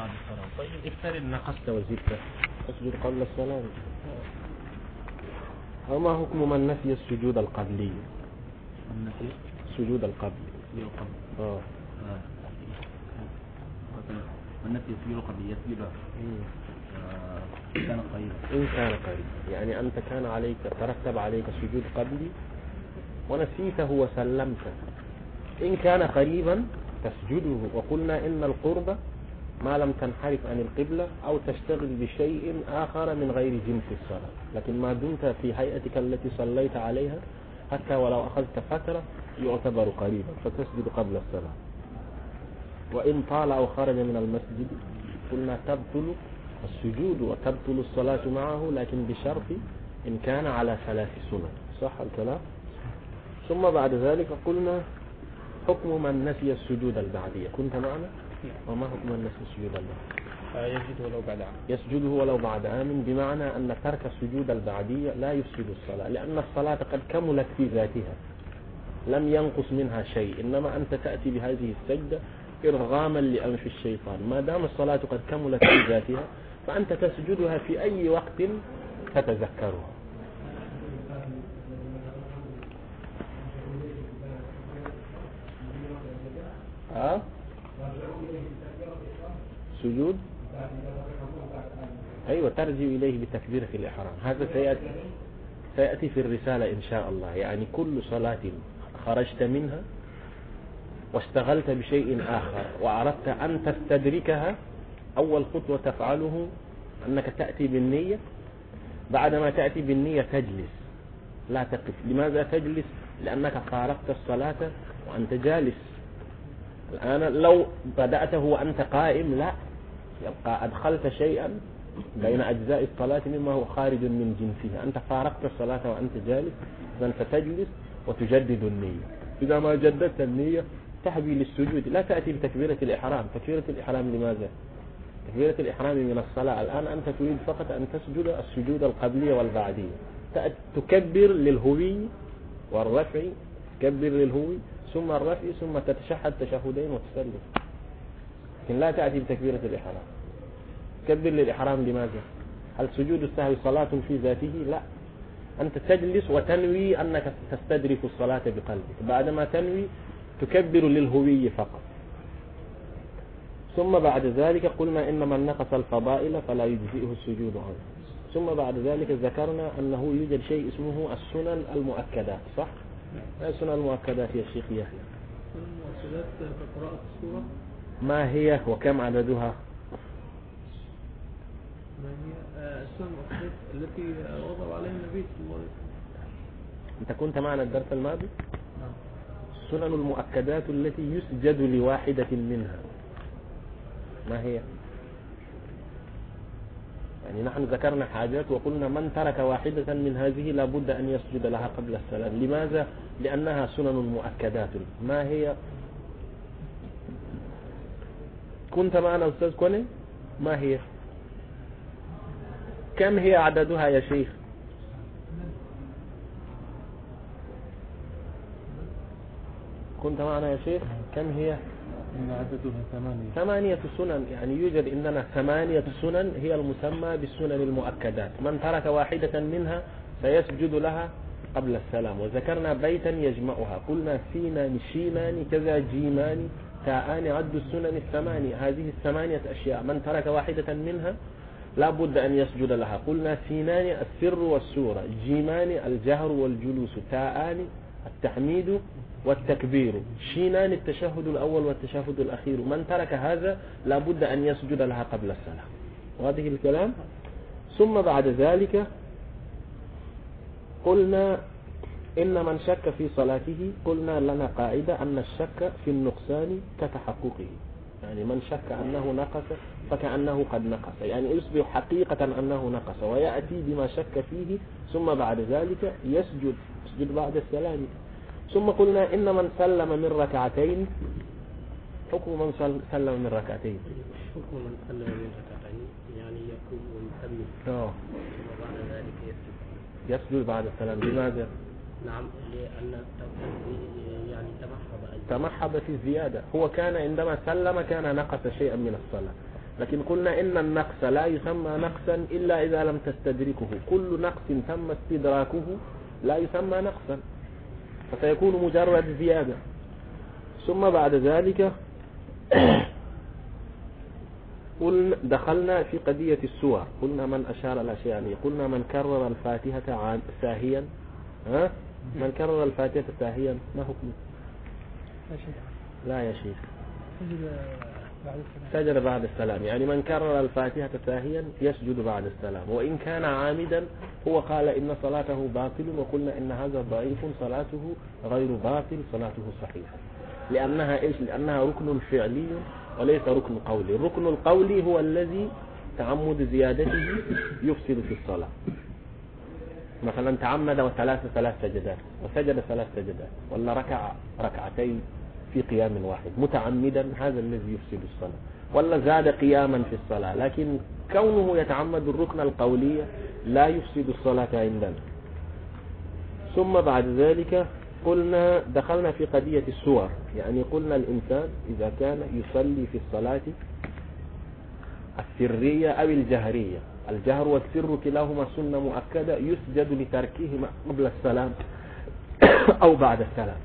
بعد السلام. طيب افترض نقصت وزدت تسجد قبل السلام. وما حكم من نفي السجود القبلي؟ النفي السجود القبلي. يقبل آه. آه. والنفي يسجد قبل يسجد. مم. آه، كان قريبا. إن كان قريب يعني أنت كان عليك ترتب عليك سجود قبلي ونسيته وسلمت إن كان قريبا تسجده. وقلنا إن القرب ما لم تنحرف عن القبلة أو تشتغل بشيء آخر من غير جنس الصلاة. لكن ما دمت في هيئتك التي صليت عليها حتى ولو أخذت فترة يعتبر قريبا فتسجد قبل الصلاة. وإن طال أو خرج من المسجد قلنا تبطل السجود وتبطل الصلاة معه لكن بشرط إن كان على ثلاث سنن. صح الكلام؟ ثم بعد ذلك قلنا حكم من نسي السجود البعدية. كنت معنا؟ وما حكم من نسي السجود البعدية يجد ولو بعد عام. يسجده ولو بعد عام بمعنى أن ترك السجود البعدية لا يفسد الصلاة لأن الصلاة قد كملت في ذاتها لم ينقص منها شيء إنما أنت تأتي بهذه السجدة إرغاما لأنف الشيطان. ما دام الصلاة قد كملت في ذاتها فأنت تسجدها في أي وقت تتذكرها. ها؟ سجود أيوة ترجع إليه بتكبيرة الإحرام. هذا سيأتي سيأتي في الرسالة إن شاء الله. يعني كل صلاة خرجت منها واشتغلت بشيء آخر وأردت أن تستدركها أول خطوة تفعله أنك تأتي بالنية. بعدما تأتي بالنية تجلس. لا تقف. لماذا تجلس؟ لأنك فارقت الصلاة وأنت جالس. الآن لو بدأته وأنت قائم لا. يبقى أدخلت شيئا بين أجزاء الصلاة مما هو خارج من جنسها. أنت فارقت الصلاة وأنت جالس فأنت تجلس وتجدد النية. إذا ما جددت النية تحبي للسجود. لا تأتي بتكبيرة الإحرام. تكبيرة الإحرام لماذا؟ تكبيرة الإحرام من الصلاة. الآن أنت تريد فقط أن تسجد السجود القبلية والبعدية. تكبر للهوي والرفع. تكبر للهوي ثم الرفع ثم تتشهد تشهدين وتسلم. لكن لا تأتي بتكبيرة الإحرام. تكبر للإحرام لماذا؟ هل سجود السهو صلاة في ذاته؟ لا. أنت تجلس وتنوي أنك تستدرك الصلاة بقلبك. بعدما تنوي تكبر للهوي فقط. ثم بعد ذلك قلنا إن من نقص الفضائل فلا يجزئه السجود عنه. ثم بعد ذلك ذكرنا أنه يوجد شيء اسمه السنن المؤكدات صح؟ ما السنن المؤكدات يا شيخ يحيى؟ المؤكدات كقراءة السورة؟ ما هي وكم عددها؟ ما هي؟ آه، السنة المؤكدات التي آه، وضع عليها النبي صلى الله عليه وسلم. أنت كنت معنا الدرس الماضي؟ نعم. السنن المؤكدات التي يسجد لواحدة منها. ما هي؟ يعني نحن ذكرنا حاجات وقلنا من ترك واحدة من هذه لابد أن يسجد لها قبل السلام. لماذا؟ لأنها سنن مؤكدات. ما هي؟ كنت معنا أستاذ كوني؟ ما هي؟ كم هي عددها يا شيخ؟ كنت معنا يا شيخ؟ كم هي؟ إن عددها ثمانية. ثمانية سنن يعني يوجد عندنا ثمانية سنن هي المسمى بالسنن المؤكدات. من ترك واحدة منها سيسجد لها قبل السلام. وذكرنا بيتا يجمعها. قلنا سينان شينان كذا جيمان تاءان عد السنن الثمانية. هذه الثمانية أشياء. من ترك واحدة منها لا بد أن يسجد لها. قلنا سينان السر والسورة جيمان الجهر والجلوس تاءان التحميد والتكبير. شينان التشهد الأول والتشهد الأخير. من ترك هذا لا بد أن يسجد لها قبل الصلاة. وهذه الكلام؟ ثم بعد ذلك قلنا إن من شك في صلاته قلنا لنا قاعدة أن الشك في النقصان كتحققه. يعني من شك أنه نقص فكأنه قد نقص. يعني يصبح حقيقة أنه نقص ويأتي بما شك فيه ثم بعد ذلك يسجد يسجد بعد السلام. ثم قلنا إن من سلم من ركعتين حكم من سل- سلم من ركعتين. حكم من سلم من ركعتين يعني يقوم ويكمل آه. ثم بعد ذلك يسجد. يسجد بعد السلام. لماذا؟ نعم لأن يعني تمحض تمحض في الزيادة هو كان عندما سلم كان نقص شيئا من الصلاة. لكن قلنا إن النقص لا يسمى نقصا إلا إذا لم تستدركه. كل نقص تم استدراكه لا يسمى نقصا. فسيكون مجرد زيادة. ثم بعد ذلك قلنا دخلنا في قضية السور. قلنا من أشار إلى يعني قلنا من كرر الفاتحة ساهيا. ها؟ من كرر الفاتحة ساهيا ما حكمه؟ لا يا شيخ. سجد بعد السلام. يعني من كرر الفاتحة ساهيا يسجد بعد السلام. وإن كان عامدا هو قال إن صلاته باطل وقلنا إن هذا ضعيف صلاته غير باطل صلاته صحيحة. لأنها إيش؟ لأنها ركن فعلي وليس ركن قولي. الركن القولي هو الذي تعمد زيادته يفسد في الصلاة. مثلا تعمد وثلاث ثلاث سجدات وسجد ثلاث سجدات ولا ركع ركعتين في قيام واحد متعمدا هذا الذي يفسد الصلاة ولا زاد قياما في الصلاة لكن كونه يتعمد الركن القولية لا يفسد الصلاة عندنا. ثم بعد ذلك قلنا دخلنا في قضية السور يعني قلنا الإنسان إذا كان يصلي في الصلاة السرية أو الجهرية. الجهر والسر كلاهما سنة مؤكدة يسجد لتركهما قبل السلام أو بعد السلام.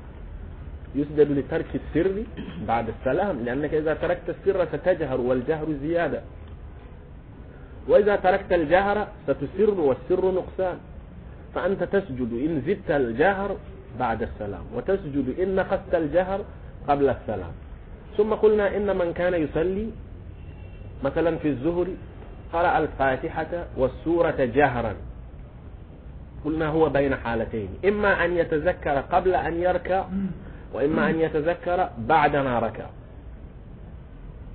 يسجد لترك السر بعد السلام لأنك إذا تركت السر ستجهر والجهر زيادة. وإذا تركت الجهر ستسر والسر نقصان. فأنت تسجد إن زدت الجهر بعد السلام وتسجد إن نقصت الجهر قبل السلام. ثم قلنا إن من كان يصلي مثلا في الزهر قرأ الفاتحة والسورة جهرا. قلنا هو بين حالتين. إما أن يتذكر قبل أن يركع وإما أن يتذكر بعدما ركع.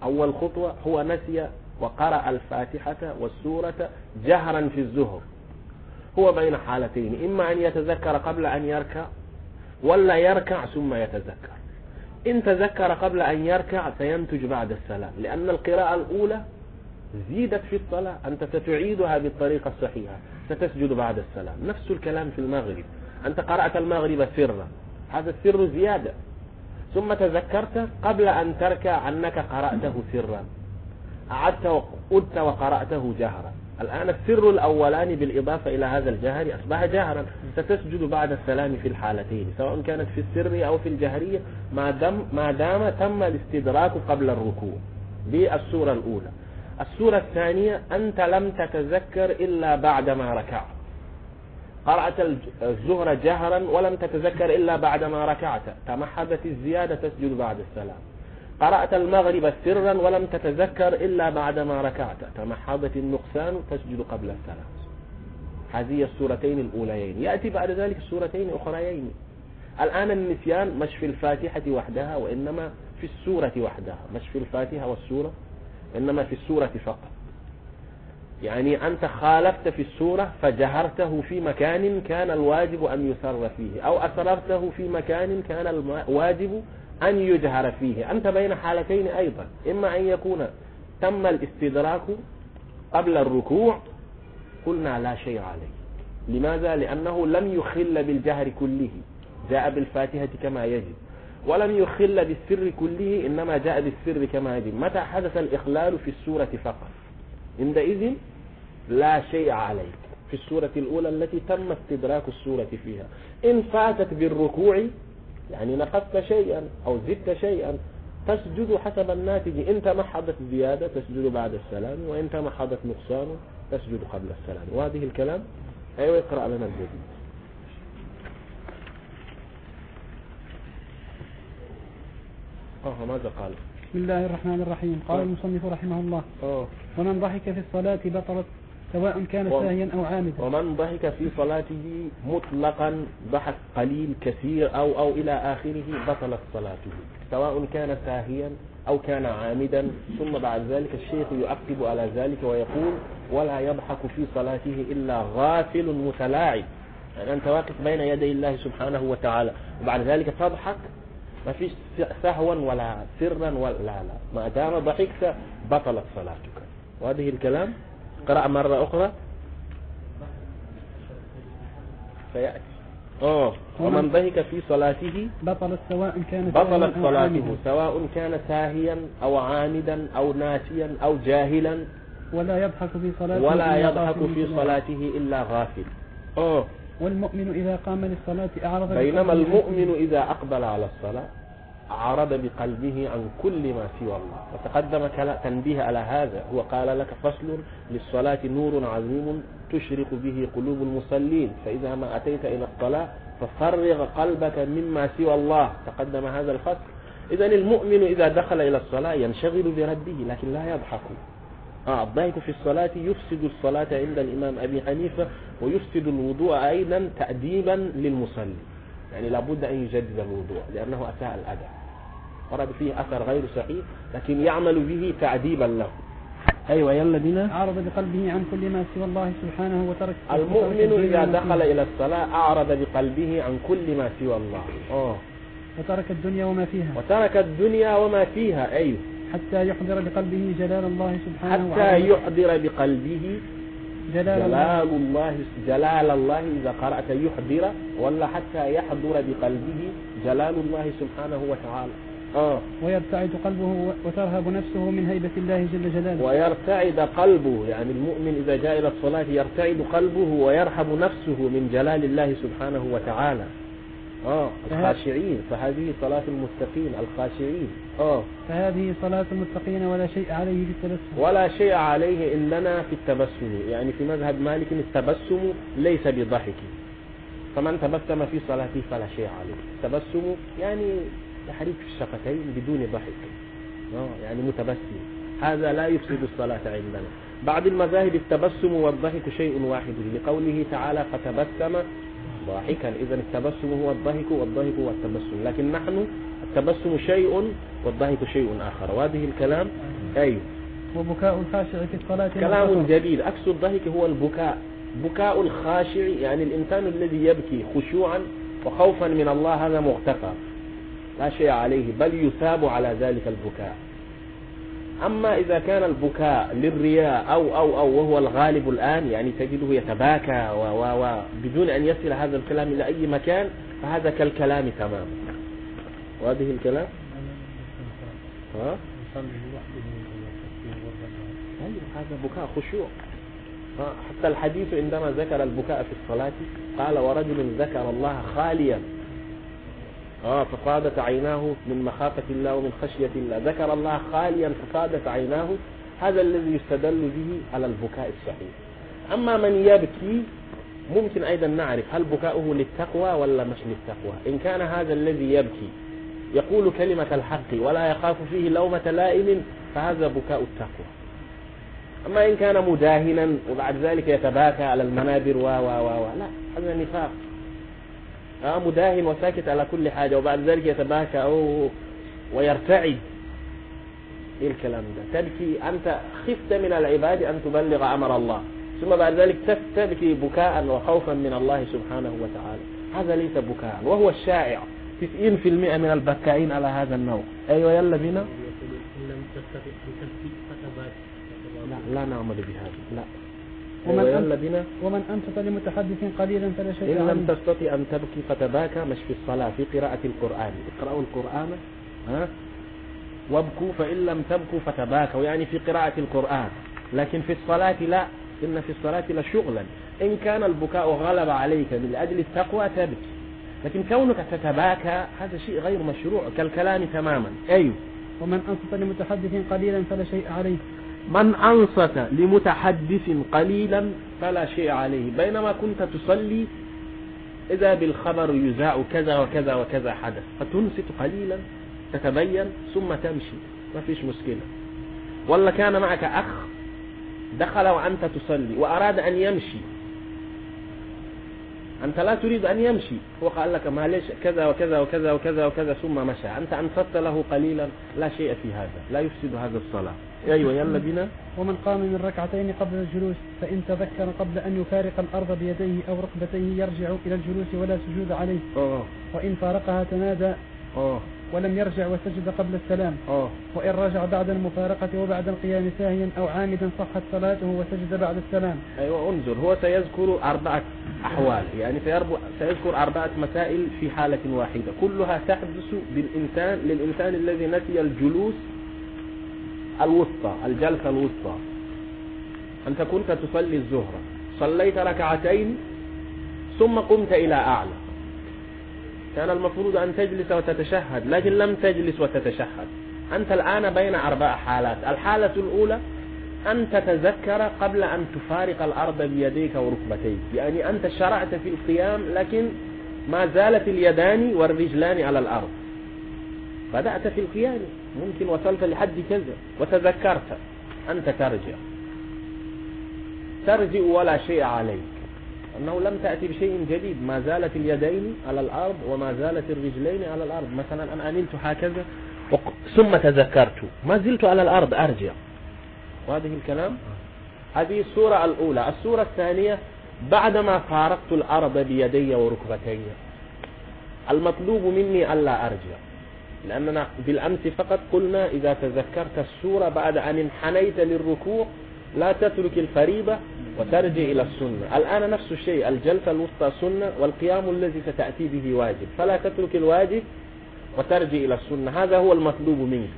أول خطوة هو نسي وقرأ الفاتحة والسورة جهرا في الزهر. هو بين حالتين. إما أن يتذكر قبل أن يركع ولا يركع ثم يتذكر. إن تذكر قبل أن يركع سينتج بعد السلام. لأن القراءة الأولى زيدت في الصلاة أنت ستعيدها بالطريقة الصحيحة ستسجد بعد السلام. نفس الكلام في المغرب. أنت قرأت المغرب سرا هذا السر زيادة. ثم تذكرت قبل أن تركع أنك قرأته سرا. أعدت وقلت وقرأته جهرا. الآن السر الأولاني بالإضافة إلى هذا الجهر أصبح جهرا. ستسجد بعد السلام في الحالتين سواء كانت في السر أو في الجهرية ما دام, ما دام تم الاستدراك قبل الركوع. بالسورة الأولى. السورة الثانية أنت لم تتذكر إلا بعدما ركعت. قرأت الزهر جهرا ولم تتذكر إلا بعدما ركعت. تمحضت الزيادة تسجد بعد السلام. قرأت المغرب سرا ولم تتذكر إلا بعدما ركعت. تمحضت النقصان تسجد قبل السلام. هذه السورتين الأوليين. يأتي بعد ذلك السورتين أخريين الآن النسيان مش في الفاتحة وحدها وإنما في السورة وحدها. مش في الفاتحة والسورة. إنما في السورة فقط. يعني أنت خالفت في السورة فجهرته في مكان كان الواجب أن يسر فيه أو أسررته في مكان كان الواجب أن يجهر فيه. أنت بين حالتين أيضا إما أن يكون تم الاستدراك قبل الركوع قلنا لا شيء عليه. لماذا؟ لأنه لم يخل بالجهر كله. جاء بالفاتحة كما يجب. ولم يخل بالسر كله إنما جاء بالسر كما يجب. متى حدث الإخلال في السورة فقط؟ عندئذ لا شيء عليك. في السورة الأولى التي تم استدراك السورة فيها. إن فاتت بالركوع يعني نقصت شيئا أو زدت شيئا تسجد حسب الناتج. إن تمحضت زيادة تسجد بعد السلام. وإن تمحضت نقصان تسجد قبل السلام. وهذه الكلام؟ أيوة اقرأ لنا الجديد. آه ماذا قال؟ بسم الله الرحمن الرحيم. قال آه. المصنف رحمه الله. آه. ومن ضحك في الصلاة بطلت سواء كان ساهيا أو عامدا. ومن ضحك في صلاته مطلقا ضحك قليل كثير أو أو إلى آخره بطلت صلاته. سواء كان ساهيا أو كان عامدا. ثم بعد ذلك الشيخ يؤكد على ذلك ويقول ولا يضحك في صلاته إلا غافل متلاعب. يعني أنت واقف بين يدي الله سبحانه وتعالى. وبعد ذلك تضحك ما فيش سهوا ولا سرا ولا لا لا. ما دام ضحكت بطلت صلاتك. وهذه الكلام قرأ مرة أخرى. سيأتي آه. ومن ضحك في صلاته بطلت سواء كانت بطلت صلاته. سواء كان ساهيا أو عامدا أو ناسيا أو جاهلا. ولا يضحك في صلاته ولا يضحك في صلاته. إلا غافل. آه. والمؤمن إذا قام للصلاة أعرض بينما المؤمن إذا أقبل على الصلاة أعرض بقلبه عن كل ما سوى الله. وتقدم تنبيه على هذا. هو قال لك فصل للصلاة نور عظيم تشرق به قلوب المصلين. فإذا ما أتيت إلى الصلاة ففرغ قلبك مما سوى الله. تقدم هذا الفصل. إذا المؤمن إذا دخل إلى الصلاة ينشغل بربه لكن لا يضحك. آه الضحك في الصلاة يفسد الصلاة عند الإمام أبي حنيفة ويفسد الوضوء أيضا تأديبا للمصلي. يعني لابد أن يجدد الوضوء لأنه أساء الأداء ورد فيه أثر غير صحيح لكن يعمل به تعذيبا له. أيوة يلا بنا. أعرض بقلبه عن كل ما سوى الله سبحانه وترك المؤمن إذا دخل. إلى الصلاة أعرض بقلبه عن كل ما سوى الله. أوه. وترك الدنيا وما فيها. وترك الدنيا وما فيها أيوه. حتى يحضر بقلبه جلال الله سبحانه حتى وعظمته. يحضر بقلبه جلال الله. جلال الله جلال الله إذا قرأت يحضر ولا حتى يحضر بقلبه جلال الله سبحانه وتعالى. آه. ويرتعد قلبه وترهب نفسه من هيبة الله جل جلاله. ويرتعد قلبه يعني المؤمن إذا جاء إلى الصلاة يرتعد قلبه ويرحب نفسه من جلال الله سبحانه وتعالى. آه. الخاشعين فهذه صلاة المتقين الخاشعين. آه. فهذه صلاة المتقين ولا شيء عليه بالتبسم ولا شيء عليه إننا في التبسم. يعني في مذهب مالك التبسم ليس بضحك. فمن تبسم في صلاته فلا شيء عليه. التبسم يعني تحريك الشفتين بدون ضحك. آه، يعني متبسم. هذا لا يفسد الصلاة عندنا. بعض المذاهب التبسم والضحك شيء واحد لقوله تعالى فتبسم ضاحكا. إذا التبسم هو الضحك والضحك هو التبسم. لكن نحن التبسم شيء والضحك شيء آخر. وهذه الكلام أيوه وبكاء الخاشع في الصلاة. كلام. جديد. عكس الضحك هو البكاء. بكاء الخاشع يعني الإنسان الذي يبكي خشوعا وخوفا من الله هذا مغتفى. لا شيء عليه بل يثاب على ذلك البكاء. أما إذا كان البكاء للرياء أو أو أو وهو الغالب الآن يعني تجده يتباكى و و و بدون أن يصل هذا الكلام إلى أي مكان فهذا كالكلام تماما وهذه الكلام؟ ها؟ أيوة هذا بكاء خشوع. حتى الحديث عندما ذكر البكاء في الصلاة قال ورجل ذكر الله خاليا. آه ففاضت عيناه من مخافة الله ومن خشية الله. ذكر الله خاليا ففاضت عيناه. هذا الذي يستدل به على البكاء الصحيح. أما من يبكي ممكن أيضا نعرف هل بكاؤه للتقوى ولا مش للتقوى. إن كان هذا الذي يبكي يقول كلمة الحق ولا يخاف فيه لومة لائم فهذا بكاء التقوى. أما إن كان مداهنا وبعد ذلك يتباكى على المنابر و و و و. لا هذا نفاق. آه مداهن وساكت على كل حاجة وبعد ذلك يتباكى ويرتعد. إيه الكلام ده؟ تبكي أنت خفت من العباد أن تبلغ أمر الله. ثم بعد ذلك تب- تبكي بكاء وخوفا من الله سبحانه وتعالى. هذا ليس بكاء وهو الشائع. 90% من البكائين على هذا النوع. أيوة يلا فتبات لا لا نعمل بهذا. لا. ومن أنت- بنا ومن أنصت لمتحدث قليلا فلا شيء إن لم تستطع أن تبكي فتباكى مش في الصلاة في قراءة القرآن. اقرأوا القرآن ها؟ وابكوا فإن لم تبكوا فتباكوا. يعني في قراءة القرآن. لكن في الصلاة لا. إن في الصلاة لشغلا. إن كان البكاء غلب عليك من أجل التقوى تبكي. لكن كونك تتباكى هذا شيء غير مشروع كالكلام تماما. أيوه. ومن أنصت لمتحدث قليلا فلا شيء عليه. من أنصت لمتحدث قليلا فلا شيء عليه. بينما كنت تصلي إذا بالخبر يذاع كذا وكذا وكذا حدث. فتنصت قليلا تتبين ثم تمشي. ما فيش مشكلة. ولا كان معك أخ دخل وأنت تصلي وأراد أن يمشي. أنت لا تريد أن يمشي. هو قال لك معلش كذا وكذا وكذا وكذا وكذا ثم مشى. أنت أنصت له قليلا. لا شيء في هذا. لا يفسد هذا الصلاة. أيوة يلا بنا. ومن قام من ركعتين قبل الجلوس فإن تذكر قبل أن يفارق الأرض بيديه أو ركبتيه يرجع إلى الجلوس ولا سجود عليه. أوه. وإن فارقها تنادى آه ولم يرجع وسجد قبل السلام. آه وإن رجع بعد المفارقة وبعد القيام ساهيا أو عامدا صحت صلاته وسجد بعد السلام. أيوه انظر هو سيذكر أربعة أحوال. يعني سيذكر أربعة مسائل في حالة واحدة. كلها تحدث بالإنسان للإنسان الذي نسي الجلوس الوسطى الجلسة الوسطى. انت كنت تصلي الظهر صليت ركعتين ثم قمت إلى أعلى. كان المفروض أن تجلس وتتشهد لكن لم تجلس وتتشهد. أنت الآن بين أربع حالات. الحالة الأولى أن تتذكر قبل أن تفارق الأرض بيديك وركبتيك. يعني أنت شرعت في القيام لكن ما زالت اليدان والرجلان على الأرض. بدأت في القيام. ممكن وصلت لحد كذا. وتذكرت. أنت ترجع. ترجع ولا شيء عليك. أنه لم تأتي بشيء جديد. ما زالت اليدين على الأرض وما زالت الرجلين على الأرض. مثلا أنا عملت هكذا ثم تذكرت. ما زلت على الأرض أرجع. وهذه الكلام؟ هذه الصورة الأولى. الصورة الثانية بعدما فارقت الأرض بيدي وركبتي المطلوب مني ألا أرجع. لأننا بالأمس فقط قلنا إذا تذكرت السورة بعد أن انحنيت للركوع لا تترك الفريضة وترجع إلى السنة. الآن نفس الشيء الجلسة الوسطى سنة والقيام الذي ستأتي به واجب. فلا تترك الواجب وترجع إلى السنة. هذا هو المطلوب منك.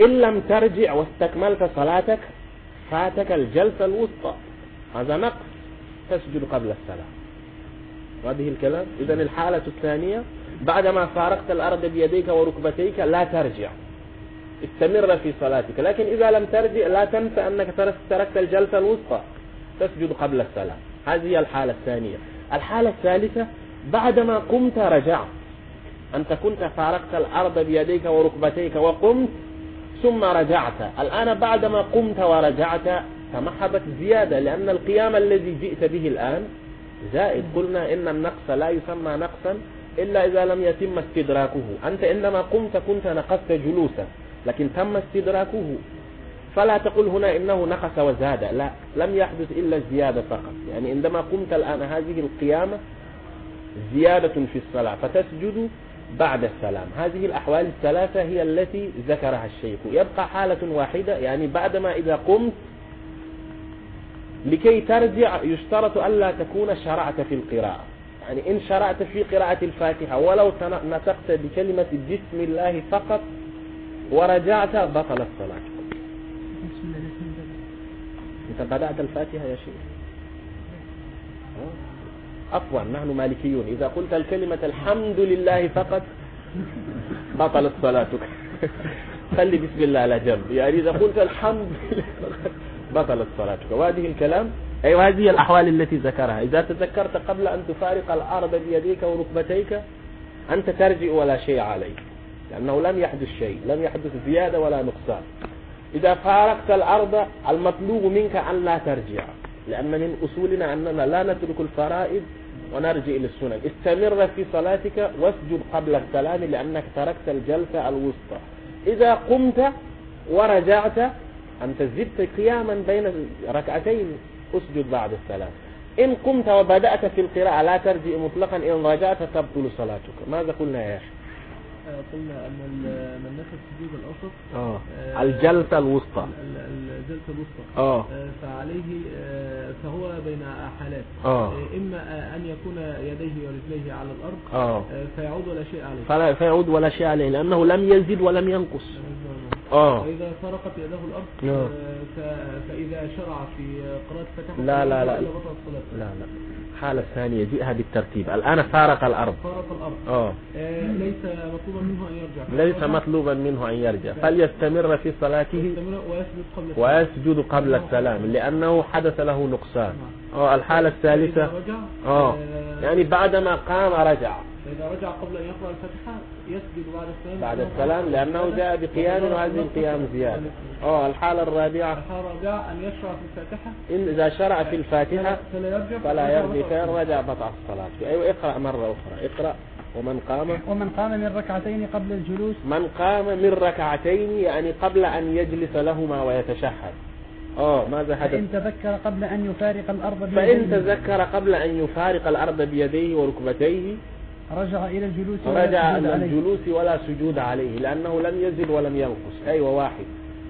إن لم ترجع واستكملت صلاتك فاتك الجلسة الوسطى. هذا نقص. تسجد قبل السلام وهذه الكلام. إذا الحالة الثانية بعدما فارقت الأرض بيديك وركبتيك لا ترجع. استمر في صلاتك. لكن إذا لم ترجع لا تنسى أنك ترك- تركت الجلسة الوسطى. تسجد قبل السلام هذه الحالة الثانية. الحالة الثالثة بعدما قمت رجعت. أنت كنت فارقت الأرض بيديك وركبتيك وقمت ثم رجعت. الآن بعدما قمت ورجعت تمحضت زيادة لأن القيام الذي جئت به الآن زائد. قلنا إن النقص لا يسمى نقصا إلا إذا لم يتم استدراكه. أنت عندما قمت كنت نقصت جلوسا لكن تم استدراكه. فلا تقل هنا إنه نقص وزاد. لا لم يحدث إلا الزيادة فقط. يعني عندما قمت الآن هذه القيامة زيادة في الصلاة فتسجد بعد السلام. هذه الأحوال الثلاثة هي التي ذكرها الشيخ. يبقى حالة واحدة يعني بعدما إذا قمت لكي ترجع يشترط ألا تكون شرعت في القراءة. يعني إن شرعت في قراءة الفاتحة ولو نطقت بكلمة بسم الله فقط ورجعت بسم الله أنت بدأت الفاتحة يا شيخ. عفوا نحن مالكيون. إذا قلت الكلمة الحمد لله فقط بطلت صلاتك. خلي بسم الله على جنب. يعني إذا قلت الحمد لله فقط بطلت صلاتك. وهذه الكلام أي أيوة هذه الأحوال التي ذكرها. إذا تذكرت قبل أن تفارق الأرض بيديك وركبتيك أنت ترجع ولا شيء عليك. لأنه لم يحدث شيء لم يحدث زيادة ولا نقصان. إذا فارقت الأرض المطلوب منك أن لا ترجع لأن من أصولنا أننا لا نترك الفرائض ونرجع إلى السنن. استمر في صلاتك واسجد قبل السلام لأنك تركت الجلسة الوسطى. إذا قمت ورجعت أنت زدت قياما بين ركعتين اسجد بعد السلام. إن قمت وبدأت في القراءة لا ترجع مطلقا إن رجعت تبطل صلاتك. ماذا قلنا يا أخي؟ قلنا أن ال- من نفى السجود الأوسط آه. الجلسة الوسطى ال- ال- الجلسة الوسطى آه. آه، فعليه آه، فهو بين حالات إما آه، أن يكون يديه ورجليه على الأرض آه. آه، فيعود ولا شيء عليه فلا فيعود ولا شيء عليه لأنه لم يزد ولم ينقص آه. وإذا فرقت يده الأرض نعم. آه، ف- فإذا شرع في قراءة فتح لا لا لا. صلاته. لا لا. الحالة الثانية جئها بالترتيب الآن فارق الأرض. فارق الأرض. آه. آه، ليس مطلوبا منه أن يرجع. ليس مطلوبا منه أن يرجع. فليستمر في صلاته ويسجد قبل السلام. ويسجد قبل السلام لأنه حدث له نقصان. آه الحالة الثالثة. رجع آه يعني بعدما قام رجع. فإذا رجع قبل أن يقرأ الفاتحة يسجد بعد السلام. بعد السلام لأنه جاء بقيام وهذه القيام زيادة. آه الحالة الرابعة. الحال رجع أن يشرع في الفاتحة. إن إذا شرع في الفاتحة فلا يرجع. فلا يرجع. فإن رجع بطع الصلاة. أيوة اقرأ مرة أخرى. اقرأ. ومن قام. ومن قام من ركعتين قبل الجلوس. من قام من ركعتين يعني قبل أن يجلس لهما ويتشهد. آه ماذا حدث؟ فإن تذكر قبل أن يفارق الأرض فإن بيديه. تذكر قبل أن يفارق الأرض بيديه وركبتيه رجع إلى الجلوس ولا رجع سجود إلى عليه. الجلوس ولا سجود عليه لأنه لم يزد ولم ينقص أيوة واحد.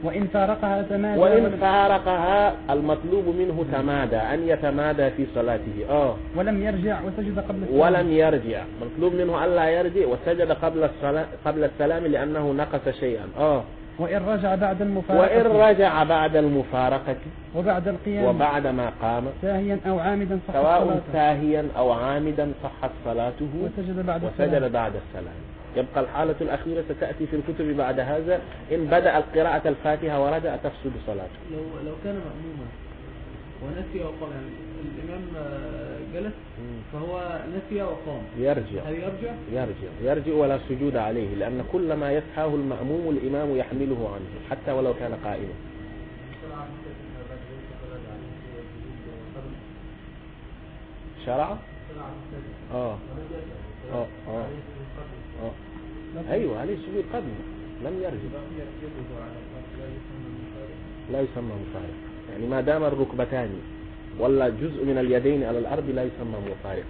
وإن فارقها تمادى. وإن فارقها المطلوب منه تمادى أن يتمادى في صلاته. آه. ولم يرجع وسجد قبل السلام. ولم يرجع. مطلوب منه ألا يرجع وسجد قبل الصلاة قبل السلام لأنه نقص شيئا. آه. وإن رجع بعد المفارقة. وإن رجع بعد المفارقة وبعد القيام. وبعد ما قام. ساهيا أو عامدا صح سواء صلاته. ساهيا أو عامدا صحت صلاته وسجد بعد وسجد السلام بعد السلام. يبقى الحالة الأخيرة ستأتي في الكتب بعد هذا. إن بدأ القراءة الفاتحة ورجع تفسد صلاته. لو لو كان مأموما. ونسي وقام يعني الإمام جلس فهو نسي وقام. يرجع. هل يرجع؟ يرجع. يرجع ولا سجود عليه لأن كل ما يسحاه المأموم الإمام يحمله عنه حتى ولو كان قائما. شرع؟ آه. آه. آه. آه. أيوة عليه سجود قبل. لم يرجع. لا يسمى مفارق. يعني ما دام الركبتان ولا جزء من اليدين على الأرض لا يسمى مفارق.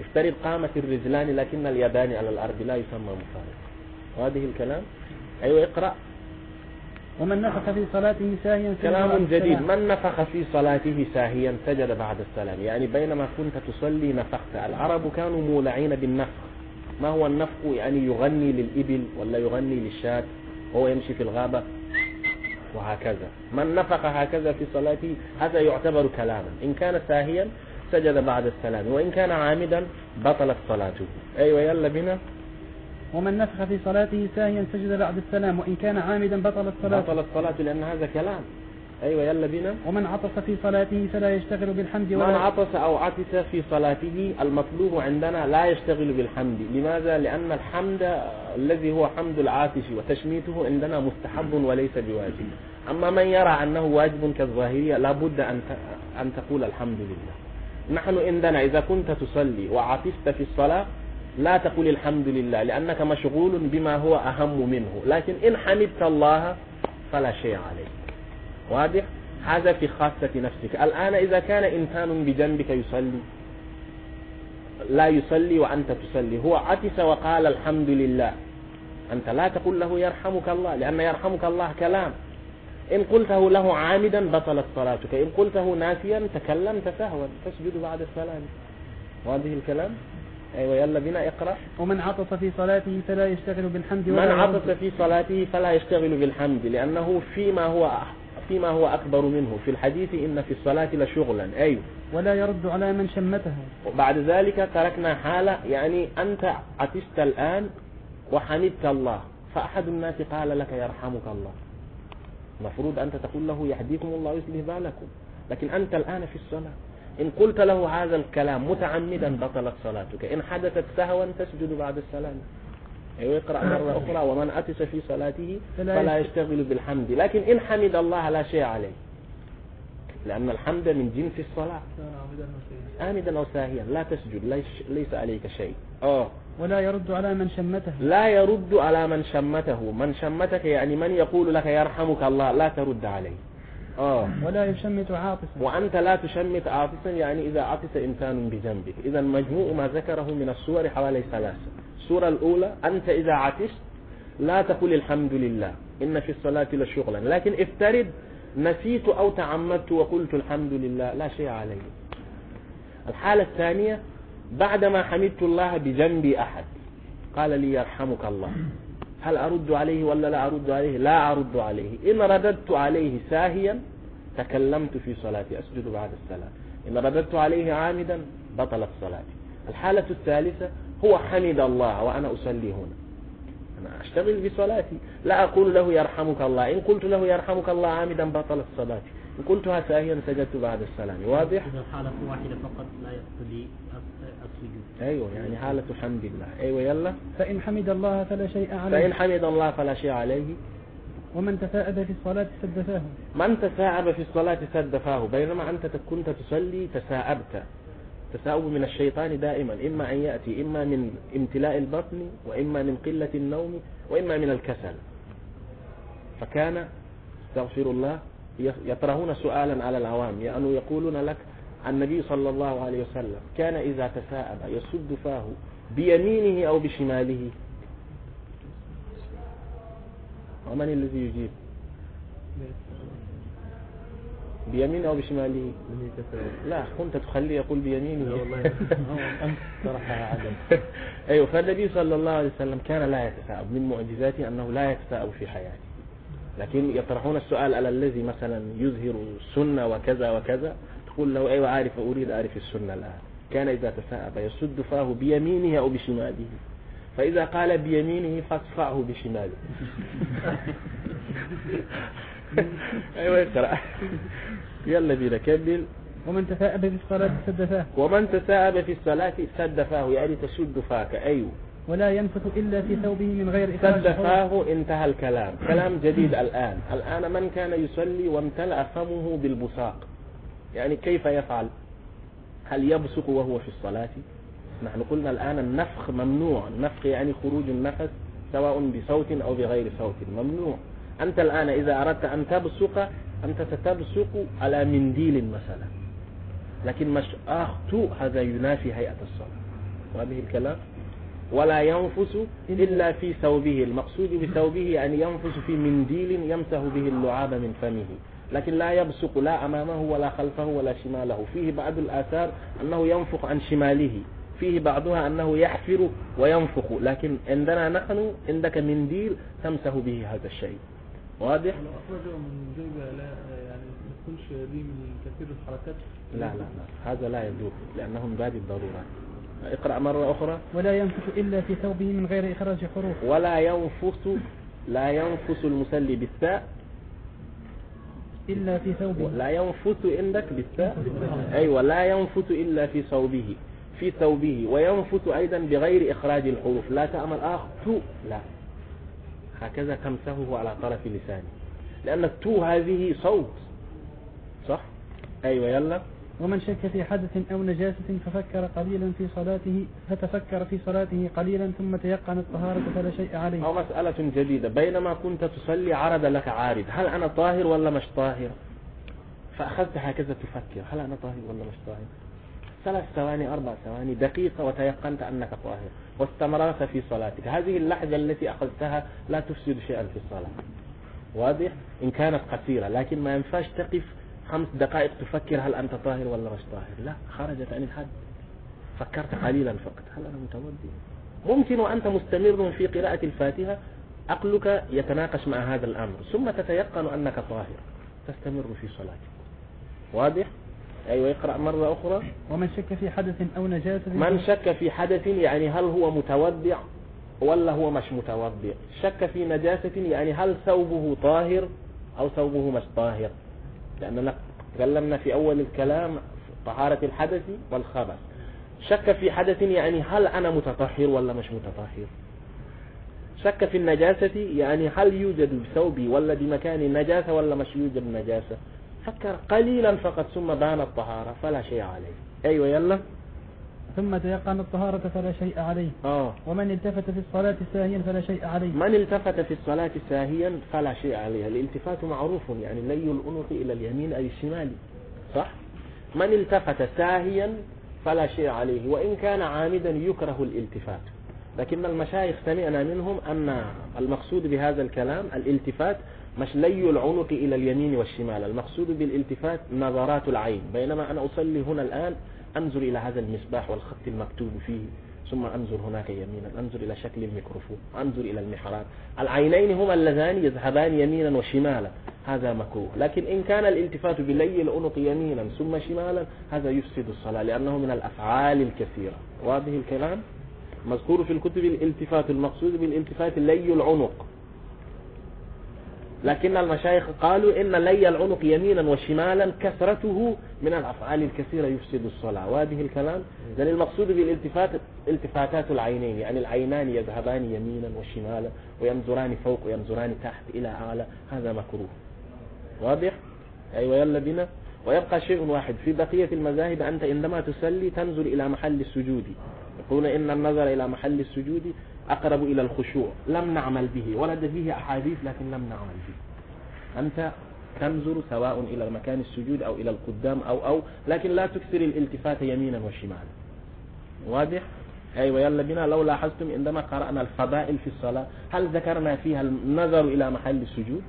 افترض قامت الرجلان لكن اليدان على الأرض لا يسمى مفارق. وهذه الكلام؟ أيوة اقرأ. ومن نفخ في صلاته ساهيا سجد بعد كلام جديد. من نفخ في صلاته ساهيا سجد بعد السلام. يعني بينما كنت تصلي نفخت. العرب كانوا مولعين بالنفخ. ما هو النفخ؟ يعني يغني للإبل ولا يغني للشاة. وهو يمشي في الغابة. وهكذا. من نفخ هكذا في صلاته هذا يعتبر كلاما. إن كان ساهيا سجد بعد السلام. وإن كان عامدا بطلت صلاته. أيوة يلا بنا. ومن نفخ في صلاته ساهيا سجد بعد السلام. وإن كان عامدا بطلت صلاته. بطلت صلاته لأن هذا كلام. أيوة يلا بنا ومن عطس في صلاته فلا يشتغل بالحمد من ولا عطس أو عطس في صلاته المطلوب عندنا لا يشتغل بالحمد. لماذا؟ لأن الحمد الذي هو حمد العاطش وتشميته عندنا مستحب وليس بواجب. أما من يرى أنه واجب كالظاهرية لابد أن أن تقول الحمد لله. نحن عندنا إذا كنت تصلي وعطست في الصلاة لا تقول الحمد لله لأنك مشغول بما هو أهم منه. لكن إن حمدت الله فلا شيء عليك. واضح؟ هذا في خاصة نفسك. الآن إذا كان إنسان بجنبك يصلي لا يصلي وأنت تصلي هو عطس وقال الحمد لله. أنت لا تقول له يرحمك الله لأن يرحمك الله كلام. إن قلته له عامدا بطلت صلاتك. إن قلته ناسيا تكلمت سهوا تسجد بعد السلام. وهذه الكلام؟ أيوة يلا بنا اقرأ. ومن عطس في صلاته فلا يشتغل بالحمد من ولا عطس يرد. في صلاته فلا يشتغل بالحمد لأنه فيما هو فيما هو أكبر منه. في الحديث إن في الصلاة لشغلا. أيوة ولا يرد على من شمته. وبعد ذلك تركنا حالة يعني أنت عطست الآن وحمدت الله. فأحد الناس قال لك يرحمك الله. المفروض أنت تقول له يهديكم الله ويصلح بالكم. لكن أنت الآن في الصلاة. إن قلت له هذا الكلام متعمدا بطلت صلاتك. إن حدثت سهوا تسجد بعد السلام. أيوة اقرأ مرة أخرى ومن أتس في صلاته فلا يشتغل. بالحمد. لكن إن حمد الله لا شيء عليه. لأن الحمد من جنس الصلاة. آمدا أو ساهيا لا تسجد ليس, ليس عليك شيء. آه ولا يرد على من شمته. لا يرد على من شمته. من شمتك يعني من يقول لك يرحمك الله لا ترد عليه. آه. ولا يشمت عاطسا وأنت لا تشمت عاطسا يعني إذا عطس إنسان بجنبك. إذا مجموع ما ذكره من السور حوالي ثلاثة. السورة الأولى أنت إذا عطست لا تقول الحمد لله إن في الصلاة لشغلا. لكن افترض نسيت أو تعمدت وقلت الحمد لله لا شيء علي. الحالة الثانية بعدما حمدت الله بجنبي أحد قال لي يرحمك الله. هل أرد عليه ولا لا أرد عليه؟ لا أرد عليه. إن رددت عليه ساهيا تكلمت في صلاتي أسجد بعد السلام إن رددت عليه عامدا بطلت صلاتي. الحالة الثالثة هو حمد الله وأنا أصلي هنا. أنا أشتغل بصلاتي. لا أقول له يرحمك الله. إن قلت له يرحمك الله عامدا بطلت صلاتي. قلتها ساهيا سجدت بعد السلام. واضح؟ إذا حالة واحدة فقط لا يقتضي السجود. أيوة يعني حالة حمد الله أيوة يلا. فإن حمد الله فلا شيء فإن عليه حمد الله فلا شيء عليه. ومن تثاءب في الصلاة سد فاه من تثاءب في الصلاة سد فاه بينما أنت كنت تصلي تثاءبت تثاؤب من الشيطان دائما إما أن يأتي إما من امتلاء البطن وإما من قلة النوم وإما من الكسل. فكان استغفر الله يطرحون سؤالا على العوام يعني يقولون لك النبي صلى الله عليه وسلم كان إذا تثاءب يسد فاه بيمينه أو بشماله. ومن الذي يجيب؟ بيمينه أو بشماله؟ لا كنت تخليه يقول بيمينه. والله. صراحة عدم أيوة فالنبي صلى الله عليه وسلم كان لا يتثاءب من معجزاته أنه لا يتثاءب في حياته. لكن يطرحون السؤال على الذي مثلا يظهر السنة وكذا وكذا؟ تقول له أيوة عارف أريد أعرف السنة الآن. كان إذا تثاءب يسد فاه بيمينه أو بشماله. فإذا قال بيمينه فاصفعه بشماله. أيوة اقرأ. يلا بينا كمل. ومن تثاءب في الصلاة سد فاه. ومن تثاءب في الصلاة سد فاه يعني تشد فاك. أيوه. ولا ينفث إلا في ثوبه من غير إخراج سد حروف. فاه انتهى الكلام. كلام جديد الآن. الآن من كان يصلي وامتلأ فمه بالبصاق؟ يعني كيف يفعل؟ هل يبصق وهو في الصلاة؟ نحن قلنا الآن النفخ ممنوع. النفخ يعني خروج النفس سواء بصوت أو بغير صوت. ممنوع. أنت الآن إذا أردت أن تبصق أنت ستبصق على منديل مثلا. لكن مش أخطو هذا ينافي هيئة الصلاة. وهذه الكلام؟ ولا ينفس إلا في ثوبه. المقصود بثوبه يعني ينفس في منديل يمسح به اللعاب من فمه. لكن لا يبصق لا أمامه ولا خلفه ولا شماله. فيه بعض الآثار أنه ينفخ عن شماله. فيه بعضها أنه يحفر وينفخ. لكن عندنا نحن عندك منديل تمسح به هذا الشيء. واضح؟ لو أخرجه من جيبه لا يعني ما تكونش دي من كثير الحركات. لا لا لا. هذا لا يجوز لأنه من باب الضرورات اقرأ مرة أخرى. ولا ينفث إلا في ثوبه من غير إخراج حروف. ولا ينفس لا ينفس المصلي بالثاء. إلا في ثوبه. لا ينفث عندك بالثاء. أيوة لا ينفث إلا في ثوبه في ثوبه. وينفث أيضا بغير إخراج الحروف. لا تعمل آخ تو لا. هكذا تمسحه على طرف لسانه. لأن التو هذه صوت صح؟ أيوة يلا. ومن شك في حدث أو نجاسة ففكر قليلا في صلاته فتفكر في صلاته قليلا ثم تيقن الطهارة فلا شيء عليه. أو مسألة جديدة بينما كنت تصلي عرض لك عارض هل أنا طاهر ولا مش طاهر؟ فأخذت هكذا تفكر هل أنا طاهر ولا مش طاهر؟ ثلاث ثواني أربع ثواني دقيقة وتيقنت أنك طاهر واستمررت في صلاتك. هذه اللحظة التي أخذتها لا تفسد شيئا في الصلاة. واضح؟ إن كانت قصيرة لكن ما ينفعش تقف خمس دقائق تفكر هل أنت طاهر ولا مش طاهر؟ لا خرجت عن الحد. فكرت قليلا فقط. هل أنا متوضئ ممكن وأنت مستمر في قراءة الفاتحة عقلك يتناقش مع هذا الأمر. ثم تتيقن أنك طاهر. تستمر في صلاتك. واضح؟ أيوة اقرأ مرة أخرى. ومن شك في حدث أو نجاسة من شك في حدث يعني هل هو متوضع ولا هو مش متوضع؟ شك في نجاسة يعني هل ثوبه طاهر أو ثوبه مش طاهر؟ لأننا تكلمنا في أول الكلام طهارة الحدث والخبث شك في حدث يعني هل أنا متطهر ولا مش متطهر؟ شك في النجاسة يعني هل يوجد بثوبي ولا بمكان نجاسة ولا مش يوجد نجاسة؟ فكر قليلا فقط ثم بان الطهارة فلا شيء عليه. أيوة يلا. ثم تيقن الطهارة فلا شيء عليه. آه. ومن التفت في الصلاة ساهيا فلا شيء عليه. من التفت في الصلاة ساهيا فلا شيء عليه الالتفات معروف يعني لي الأنق إلى اليمين أو الشمال. صح؟ من التفت ساهيا فلا شيء عليه. وإن كان عامدا يكره الالتفات. لكن المشايخ سمعنا منهم أن المقصود بهذا الكلام الالتفات مش لي العنق إلى اليمين والشمال. المقصود بالالتفات نظرات العين. بينما أنا أصلي هنا الآن أنظر إلى هذا المصباح والخط المكتوب فيه ثم أنظر هناك يمينا أنظر إلى شكل الميكروفون أنظر إلى المحراب. العينين هما اللذان يذهبان يمينا وشمالا. هذا مكروه. لكن إن كان الالتفات بلي العنق يمينا ثم شمالا هذا يفسد الصلاة لأنه من الأفعال الكثيرة. واضح الكلام؟ مذكور في الكتب الالتفات المقصود بالالتفات لي العنق. لكن المشايخ قالوا إن لي العنق يمينا وشمالا كثرته من الأفعال الكثيرة يفسد الصلاة. وهذه الكلام لأن المقصود بالالتفات التفاتات العينين يعني العينان يذهبان يمينا وشمالا وينظران فوق وينظران تحت إلى أعلى. هذا مكروه. واضح؟ أيوة يلا بنا. ويبقى شيء واحد. في بقية المذاهب أنت عندما تصلي تنظر إلى محل السجود. يقولون إن النظر إلى محل السجود أقرب إلى الخشوع. لم نعمل به. ورد فيه أحاديث لكن لم نعمل به. أنت تنظر سواء إلى مكان السجود أو إلى القدام أو أو لكن لا تكثر الالتفات يمينا وشمالا. واضح؟ أيوة يلا بنا. لو لاحظتم عندما قرأنا الفضائل في الصلاة هل ذكرنا فيها النظر إلى محل السجود؟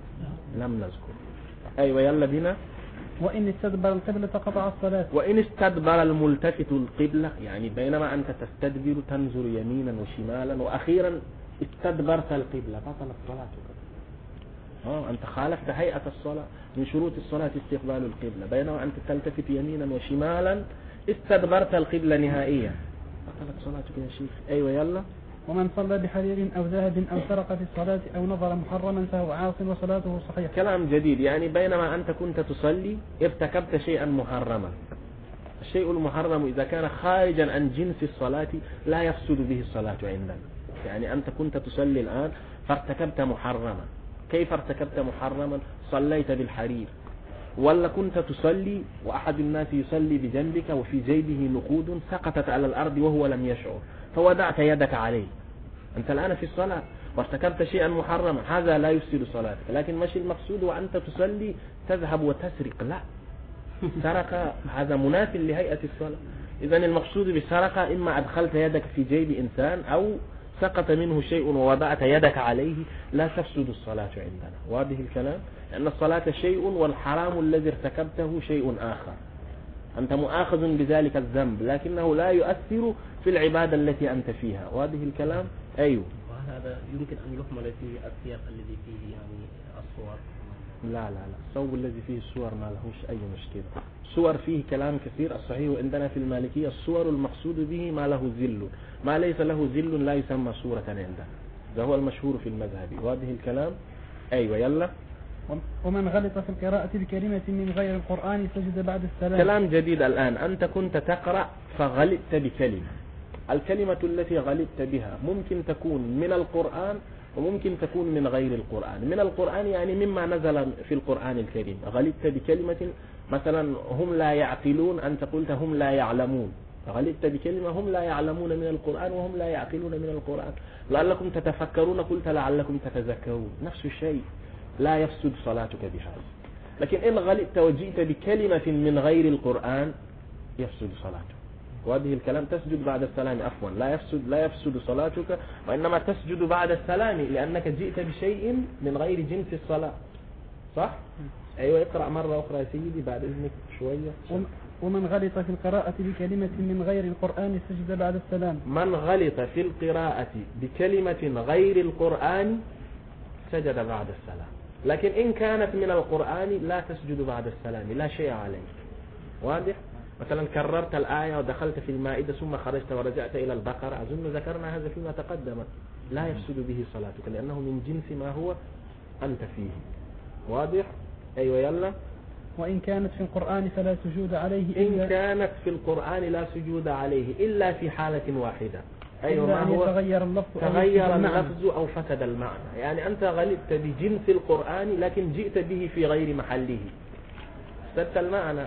لم نذكر. أيوة يلا بنا. وإن استدبر القبلة قطع الصلاة. وإن استدبر الملتفت القبلة يعني بينما أنت تستدبر تنظر يمينا وشمالا وأخيرا استدبرت القبلة بطلت صلاتك آه أنت خالفت هيئة الصلاة من شروط الصلاة استقبال القبلة. بينما أنت تلتفت يمينا وشمالا استدبرت القبلة نهائيا. بطلت صلاتك يا شيخ. أيوة يلا. ومن صلى بحرير أو ذهب أو سرق في الصلاة أو نظر محرما فهو عاص وصلاته صحيحة. كلام جديد. يعني بينما أنت كنت تصلي ارتكبت شيئا محرما. الشيء المحرم إذا كان خارجا عن جنس الصلاة لا يفسد به الصلاة عندنا يعني أنت كنت تصلي الآن فارتكبت محرما. كيف ارتكبت محرما؟ صليت بالحرير. ولا كنت تصلي وأحد الناس يصلي بجنبك وفي جيبه نقود سقطت على الأرض وهو لم يشعر. فوضعت يدك عليه. أنت الآن في الصلاة وارتكبت شيئا محرما هذا لا يفسد صلاتك لكن مش المقصود وأنت تصلي تذهب وتسرق. لا. سرق هذا مناف لهيئة الصلاة. إذا المقصود بالسرقة إما أدخلت يدك في جيب إنسان أو سقط منه شيء ووضعت يدك عليه لا تفسد الصلاة عندنا. واضح الكلام؟ لأن الصلاة شيء والحرام الذي ارتكبته شيء آخر. أنت مؤاخذ بذلك الذنب لكنه لا يؤثر في العبادة التي أنت فيها. واضح الكلام؟ أيوه. وهذا يمكن أن يحمل في السياق الذي فيه يعني الصور. لا لا لا. الصوب الذي فيه الصور ما لهوش أي مشكلة. صور فيه كلام كثير. الصحيح عندنا في المالكية الصور المقصود به ما له ذل. ما ليس له ذل لا يسمى صورة عنده ده هو المشهور في المذهب. واضح الكلام أيوة يلا. ومن غلط في القراءة بكلمة من غير القرآن سجد بعد السلام. كلام جديد الآن. أنت كنت تقرأ فغلطت بكلمة. الكلمة التي غلطت بها ممكن تكون من القرآن وممكن تكون من غير القرآن. من القرآن يعني مما نزل في القرآن الكريم. غلطت بكلمة مثلا هم لا يعقلون أنت قلت هم لا يعلمون. غلطت بكلمة هم لا يعلمون من القرآن وهم لا يعقلون من القرآن. لعلكم تتفكرون قلت لعلكم تتذكرون. نفس الشيء. لا يفسد صلاتك بهذا لكن إن غلطت وجئت بكلمة من غير القرآن يفسد صلاتك. وهذه الكلام تسجد بعد السلام عفوا. لا يفسد لا يفسد صلاتك وإنما تسجد بعد السلام لأنك جئت بشيء من غير جنس الصلاة. صح؟ أيوة اقرأ مرة أخرى يا سيدي بعد إذنك شوية. ومن غلط في القراءة بكلمة من غير القرآن سجد بعد السلام. من غلط في القراءة بكلمة غير القرآن سجد بعد السلام. لكن إن كانت من القرآن لا تسجد بعد السلام لا شيء عليك. واضح؟ مثلا كررت الآية ودخلت في المائدة ثم خرجت ورجعت إلى البقرة. أظن ذكرنا هذا فيما تقدم لا يفسد به صلاتك لأنه من جنس ما هو أنت فيه. واضح؟ أيوة يلا. وإن كانت في القرآن فلا سجود عليه إن كانت في القرآن لا سجود عليه إلا في حالة واحدة. أيوة ما هو؟ تغير اللفظ تغير اللفظ أو فسد المعنى. يعني أنت غلبت بجنس القرآن لكن جئت به في غير محله. فسدت المعنى.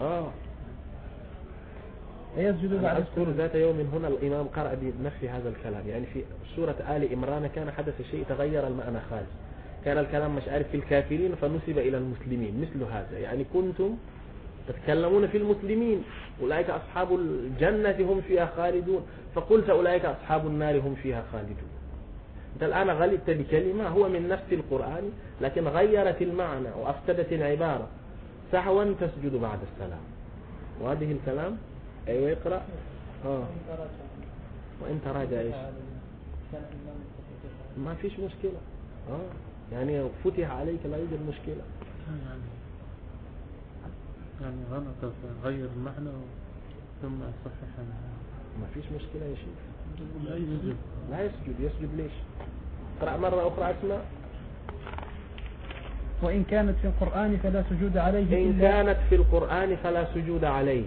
آه. يسجد بعد أذكر ذات يوم هنا الإمام قرأ بنفس هذا الكلام. يعني في سورة آل إمران كان حدث شيء تغير المعنى خالص. كان الكلام مش عارف في الكافرين فنسب إلى المسلمين. مثل هذا. يعني كنتم تتكلمون في المسلمين. أولئك أصحاب الجنة هم فيها خالدون. فقلت أولئك أصحاب النار هم فيها خالدون. أنت الآن غلبت بكلمة هو من نفس القرآن لكن غيرت المعنى وأفسدت العبارة. سهوا تسجد بعد السلام. وهذه الكلام أيوة اقرأ. آه. وإن تراجع إيش؟ ما فيش مشكلة. آه. يعني فتح عليك لا يوجد مشكلة. يعني غلط غير المعنى ثم صحح. ما فيش مشكلة يا شيخ. لا يسجد لا يسجد يسجد ليش؟ اقرأ مرة أخرى اسمع. وإن كانت في القرآن فلا سجود عليه إن كانت في القرآن فلا سجود عليه.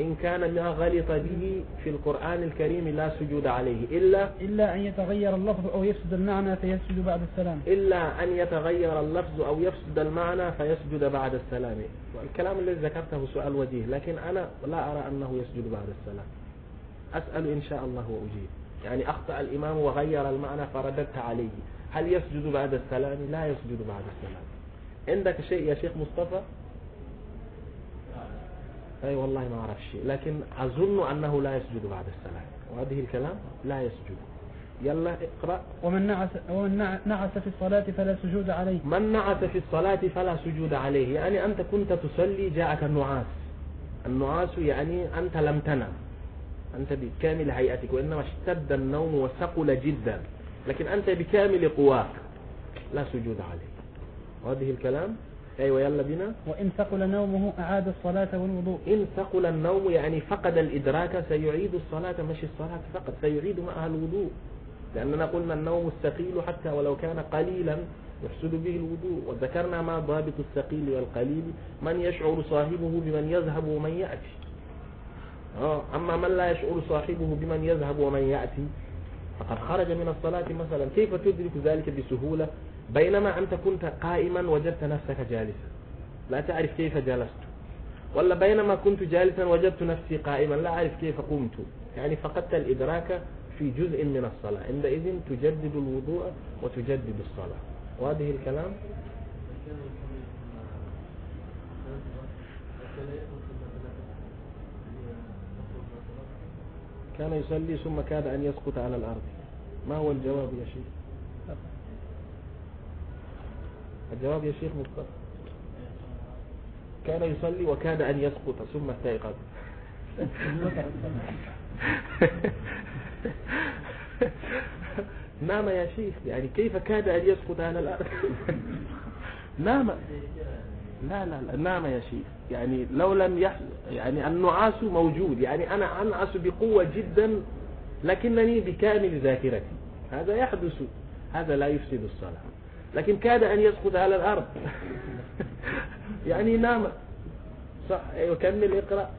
إن كان ما غلط به في القرآن الكريم لا سجود عليه إلا إلا أن يتغير اللفظ أو يفسد المعنى فيسجد بعد السلام. إلا أن يتغير اللفظ أو يفسد المعنى فيسجد بعد السلام. الكلام الذي ذكرته سؤال وجيه لكن أنا لا أرى أنه يسجد بعد السلام. أسأل إن شاء الله وأجيب. يعني أخطأ الإمام وغير المعنى فرددت عليه. هل يسجد بعد السلام؟ لا يسجد بعد السلام. عندك شيء يا شيخ مصطفى؟ أي والله ما أعرف شيء. لكن أظن أنه لا يسجد بعد السلام وهذه الكلام لا يسجد. يلا اقرأ. ومن نعس ومن نع- نعس في الصلاة فلا سجود عليه. من نعس في الصلاة فلا سجود عليه. يعني أنت كنت تصلي جاءك النعاس. النعاس يعني أنت لم تنم. أنت بكامل هيئتك وإنما اشتد النوم وثقل جدا. لكن أنت بكامل قواك. لا سجود عليه. وهذه الكلام أيوة يلا بنا وإن ثقل نومه أعاد الصلاة والوضوء. إن ثقل النوم يعني فقد الإدراك سيعيد الصلاة مش الصلاة فقط سيعيد معها الوضوء. لأننا قلنا النوم الثقيل حتى ولو كان قليلا يحسد به الوضوء. وذكرنا ما ضابط الثقيل والقليل من يشعر صاحبه بمن يذهب ومن يأتي. آه، أما من لا يشعر صاحبه بمن يذهب ومن يأتي فقد خرج من الصلاة مثلا. كيف تدرك ذلك بسهولة؟ بينما أنت كنت قائما وجدت نفسك جالسا. لا تعرف كيف جلست. ولا بينما كنت جالسا وجدت نفسي قائما. لا أعرف كيف قمت. يعني فقدت الإدراك في جزء من الصلاة. عندئذ تجدد الوضوء وتجدد الصلاة. وهذه الكلام؟ كان يصلي ثم كاد أن يسقط على الأرض. ما هو الجواب يا شيخ؟ الجواب يا شيخ مصطفى كان يصلي وكاد أن يسقط ثم استيقظ. نام يا شيخ يعني كيف كاد أن يسقط على الأرض نام. لا لا لا نام يا شيخ. يعني لو لم يحصل يعني النعاس موجود. يعني أنا أنعس بقوة جدا لكنني بكامل ذاكرتي. هذا يحدث. هذا لا يفسد الصلاة. لكن كاد أن يسقط على الأرض. يعني نام. صح. أيوة كمل اقرأ.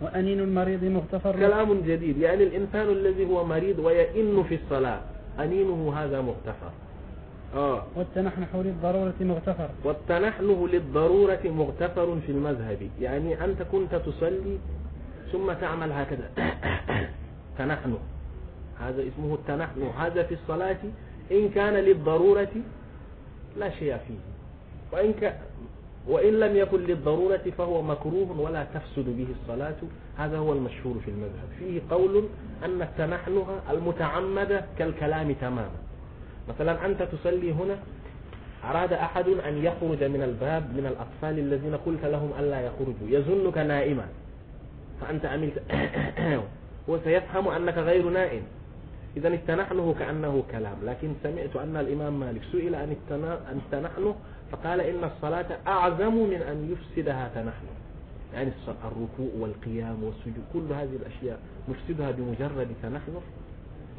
وأنين المريض مغتفر. كلام جديد. يعني الإنسان الذي هو مريض ويئن في الصلاة أنينه هذا مغتفر. آه. والتنحنح للضرورة مغتفر. والتنحنه للضرورة مغتفر في المذهب. يعني أنت كنت تصلي ثم تعمل هكذا. تنحنه هذا اسمه التنحن. هذا في الصلاة إن كان للضرورة لا شيء فيه. وإن, ك... وإن لم يكن للضرورة فهو مكروه ولا تفسد به الصلاة. هذا هو المشهور في المذهب. فيه قول أن التنحنه المتعمد كالكلام تماما. مثلا أنت تصلي هنا أراد أحد أن يخرج من الباب من الأطفال الذين قلت لهم ألا يخرجوا. يظنك نائما. فأنت عملت هو سيفهم أنك غير نائم. إذا التنحنه كأنه كلام. لكن سمعت أن الإمام مالك سئل عن التنحنه فقال إن الصلاة أعظم من أن يفسدها تنحنه يعني الركوع والقيام والسجود كل هذه الأشياء نفسدها بمجرد تنحنه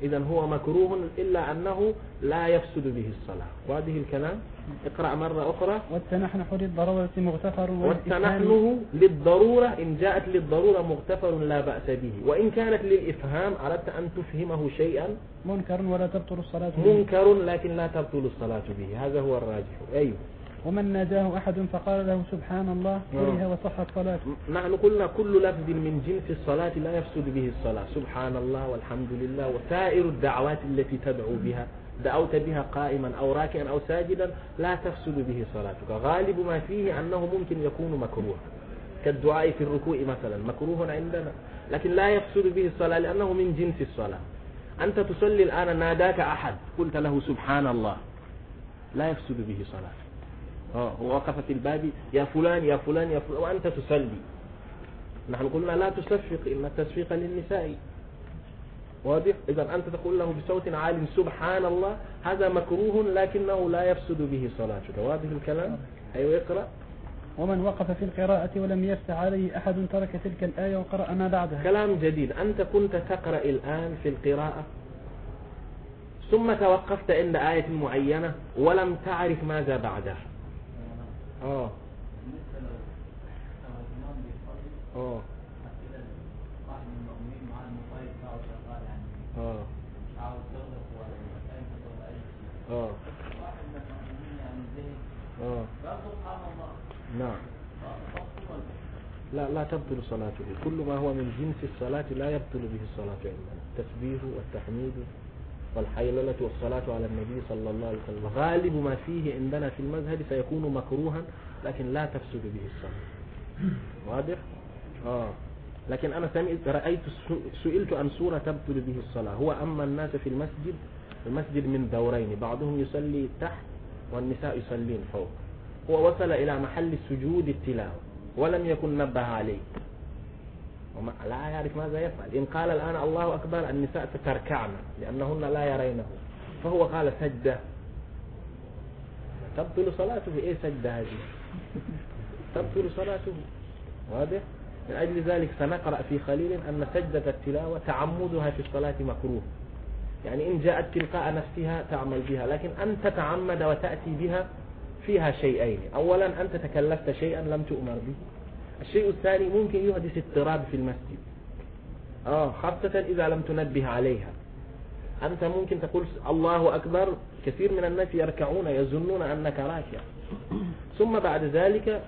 إذا هو مكروه إلا أنه لا يفسد به الصلاة. وهذه الكلام اقرأ مرة أخرى. والتنحنح للضرورة مغتفر والتنحنه للضرورة إن جاءت للضرورة مغتفر لا بأس به. وإن كانت للإفهام أردت أن تفهمه شيئا. منكر ولا تبطل الصلاة به. منكر لكن لا تبطل الصلاة به. هذا هو الراجح. أيوه. ومن ناجاه أحد فقال له سبحان الله كره وصحت صلاته نحن قلنا كل لفظ من جنس الصلاة لا يفسد به الصلاة. سبحان الله والحمد لله وسائر الدعوات التي تدعو بها دعوت بها قائما أو راكعا أو ساجدا لا تفسد به صلاتك. غالب ما فيه أنه ممكن يكون مكروه. كالدعاء في الركوع مثلا مكروه عندنا لكن لا يفسد به الصلاة لأنه من جنس الصلاة. أنت تصلي الآن ناداك أحد قلت له سبحان الله لا يفسد به صلاة آه في الباب يا فلان يا فلان يا فلان وأنت تصلي نحن قلنا لا تصفق إن التصفيق للنساء. واضح؟ إذا أنت تقول له بصوت عال سبحان الله هذا مكروه لكنه لا يفسد به صلاتك واضح الكلام؟ أيوة اقرأ. ومن وقف في القراءة ولم يفتح عليه أحد ترك تلك الآية وقرأ ما بعدها. كلام جديد. أنت كنت تقرأ الآن في القراءة؟ ثم توقفت عند آية معينة ولم تعرف ماذا بعدها. آه. آه. آه. آه. آه. نعم. لا لا تبطل صلاته. كل ما هو من جنس الصلاة لا يبطل به الصلاة عندنا. التسبيح والتحميد. والحيللة والصلاة على النبي صلى الله عليه وسلم. غالب ما فيه عندنا في المذهب سيكون مكروها لكن لا تفسد به الصلاة. واضح؟ آه. لكن أنا سمعت رأيت سئلت عن سورة تبطل به الصلاة. هو أما الناس في المسجد المسجد من دورين. بعضهم يصلي تحت والنساء يصلين فوق. هو وصل إلى محل سجود التلاوة ولم يكن نبه عليه. وما لا يعرف ماذا يفعل. إن قال الآن الله أكبر النساء تركعن لأنهن لا يرينه. فهو قال سجدة. تبطل صلاته. إيه سجدة هذه؟ تبطل صلاته. واضح؟ من أجل ذلك سنقرأ في خليل أن سجدة التلاوة تعمدها في الصلاة مكروه. يعني إن جاءت تلقاء نفسها تعمل بها لكن أن تتعمد وتأتي بها فيها شيئين. أولا أنت تكلفت شيئا لم تؤمر به. الشيء الثاني ممكن يحدث اضطراب في المسجد. آه خاصة إذا لم تنبه عليها. أنت ممكن تقول الله أكبر كثير من الناس يركعون يظنون أنك راكع. ثم بعد ذلك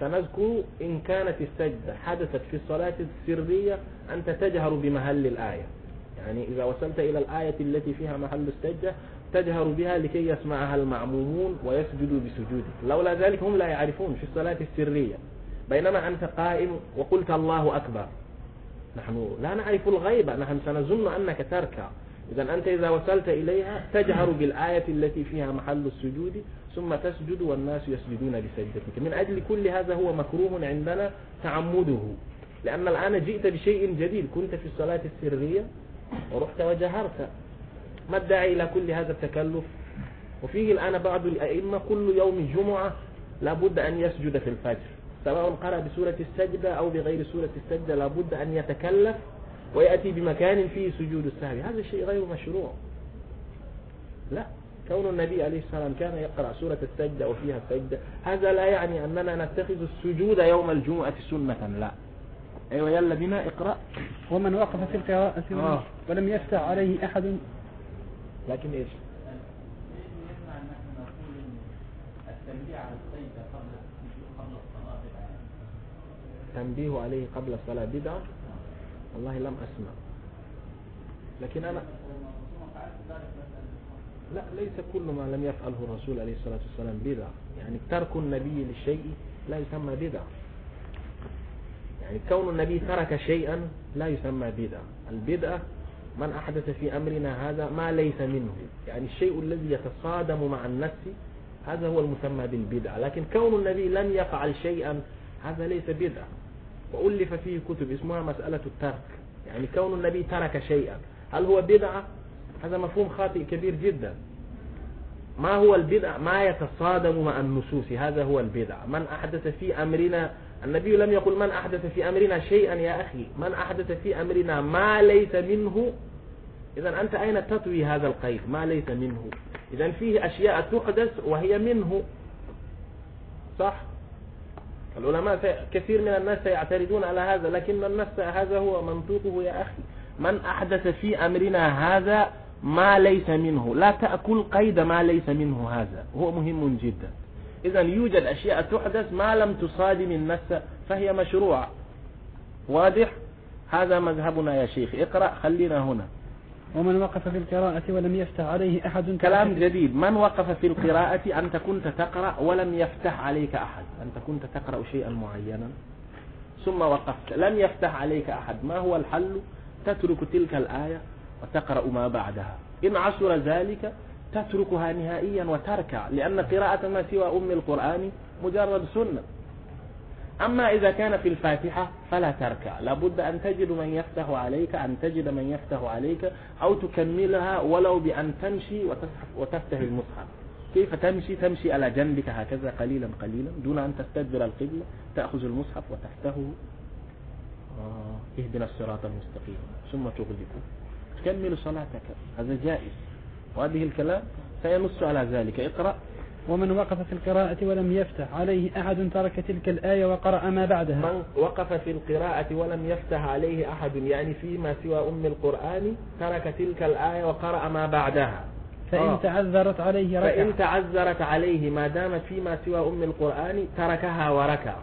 سنذكر إن كانت السجدة حدثت في الصلاة السرية أنت تجهر بمهل الآية. يعني إذا وصلت إلى الآية التي فيها محل السجدة تجهر بها لكي يسمعها المعمومون ويسجدوا بسجودك. لولا ذلك هم لا يعرفون في الصلاة السرية. بينما أنت قائم وقلت الله أكبر. نحن لا نعرف الغيبة نحن سنظن أنك تركع. إذا أنت إذا وصلت إليها تجهر بالآية التي فيها محل السجود ثم تسجد والناس يسجدون بسجدتك من أجل كل هذا هو مكروه عندنا تعمده. لأن الآن جئت بشيء جديد. كنت في الصلاة السرية ورحت وجهرت. ما الداعي إلى كل هذا التكلف؟ وفيه الآن بعض الأئمة كل يوم جمعة لابد أن يسجد في الفجر. سواء قرأ بسورة السجدة أو بغير سورة السجدة لابد أن يتكلف ويأتي بمكان فيه سجود السهو هذا الشيء غير مشروع. لا. كون النبي عليه السلام كان يقرأ سورة السجدة وفيها السجدة هذا لا يعني أننا نتخذ السجود يوم الجمعة سنة لا. أيوة يلا بنا اقرأ. ومن وقف في القراءة آه. ولم يفتح عليه أحد. لكن إيش؟ تنبيه عليه قبل الصلاة. بدعة؟ والله لم أسمع. لكن أنا لا ليس كل ما لم يفعله الرسول عليه الصلاة والسلام بدعة. يعني ترك النبي للشيء لا يسمى بدعة. يعني كون النبي ترك شيئا لا يسمى بدعة. البدعة من أحدث في أمرنا هذا ما ليس منه. يعني الشيء الذي يتصادم مع النفس هذا هو المسمى بالبدعة. لكن كون النبي لم يفعل شيئا هذا ليس بدعة. وألف فيه كتب اسمها مسألة الترك. يعني كون النبي ترك شيئا. هل هو بدعة؟ هذا مفهوم خاطئ كبير جدا. ما هو البدع ما يتصادم مع النصوص. هذا هو البدع من أحدث في أمرنا النبي لم يقل من أحدث في أمرنا شيئا يا أخي. من أحدث في أمرنا ما ليس منه. إذا أنت أين تطوي هذا القيد؟ ما ليس منه. إذا فيه أشياء تحدث وهي منه. صح؟ العلماء كثير من الناس سيعترضون على هذا لكن النص هذا هو منطوقه يا أخي. من أحدث في أمرنا هذا ما ليس منه. لا تأكل قيد ما ليس منه هذا. هو مهم جدا. إذا يوجد أشياء تحدث ما لم تصادم النص فهي مشروعة واضح؟ هذا مذهبنا يا شيخ. اقرأ خلينا هنا. ومن وقف في القراءة ولم يفتح عليه أحد كلام جديد. من وقف في القراءة أنت كنت تقرأ ولم يفتح عليك أحد؟ أنت كنت تقرأ شيئا معينا. ثم وقفت. لم يفتح عليك أحد. ما هو الحل؟ تترك تلك الآية وتقرأ ما بعدها. إن عصر ذلك تتركها نهائيا وتركع لأن قراءة ما سوى أم القرآن مجرد سنة. أما إذا كان في الفاتحة فلا تركع. لابد أن تجد من يفتح عليك أن تجد من يفتح عليك أو تكملها ولو بأن تمشي وتفتح المصحف. كيف تمشي؟ تمشي على جنبك هكذا قليلا قليلا دون أن تستدبر القبلة. تأخذ المصحف وتفتحه آه اهدنا الصراط المستقيم. ثم تغلقه تكمل صلاتك. هذا جائز. وهذه الكلام سينص على ذلك. اقرأ. ومن وقف في القراءة ولم يفتح. عليه أحد ترك تلك الآية وقرأ ما بعدها. من وقف في القراءة ولم يفتح عليه أحد يعني فيما سوى أم القرآن ترك تلك الآية وقرأ ما بعدها. فإن آه. تعذرت عليه ركع. فإن تعذرت عليه ما دامت فيما سوى أم القرآن تركها وركع.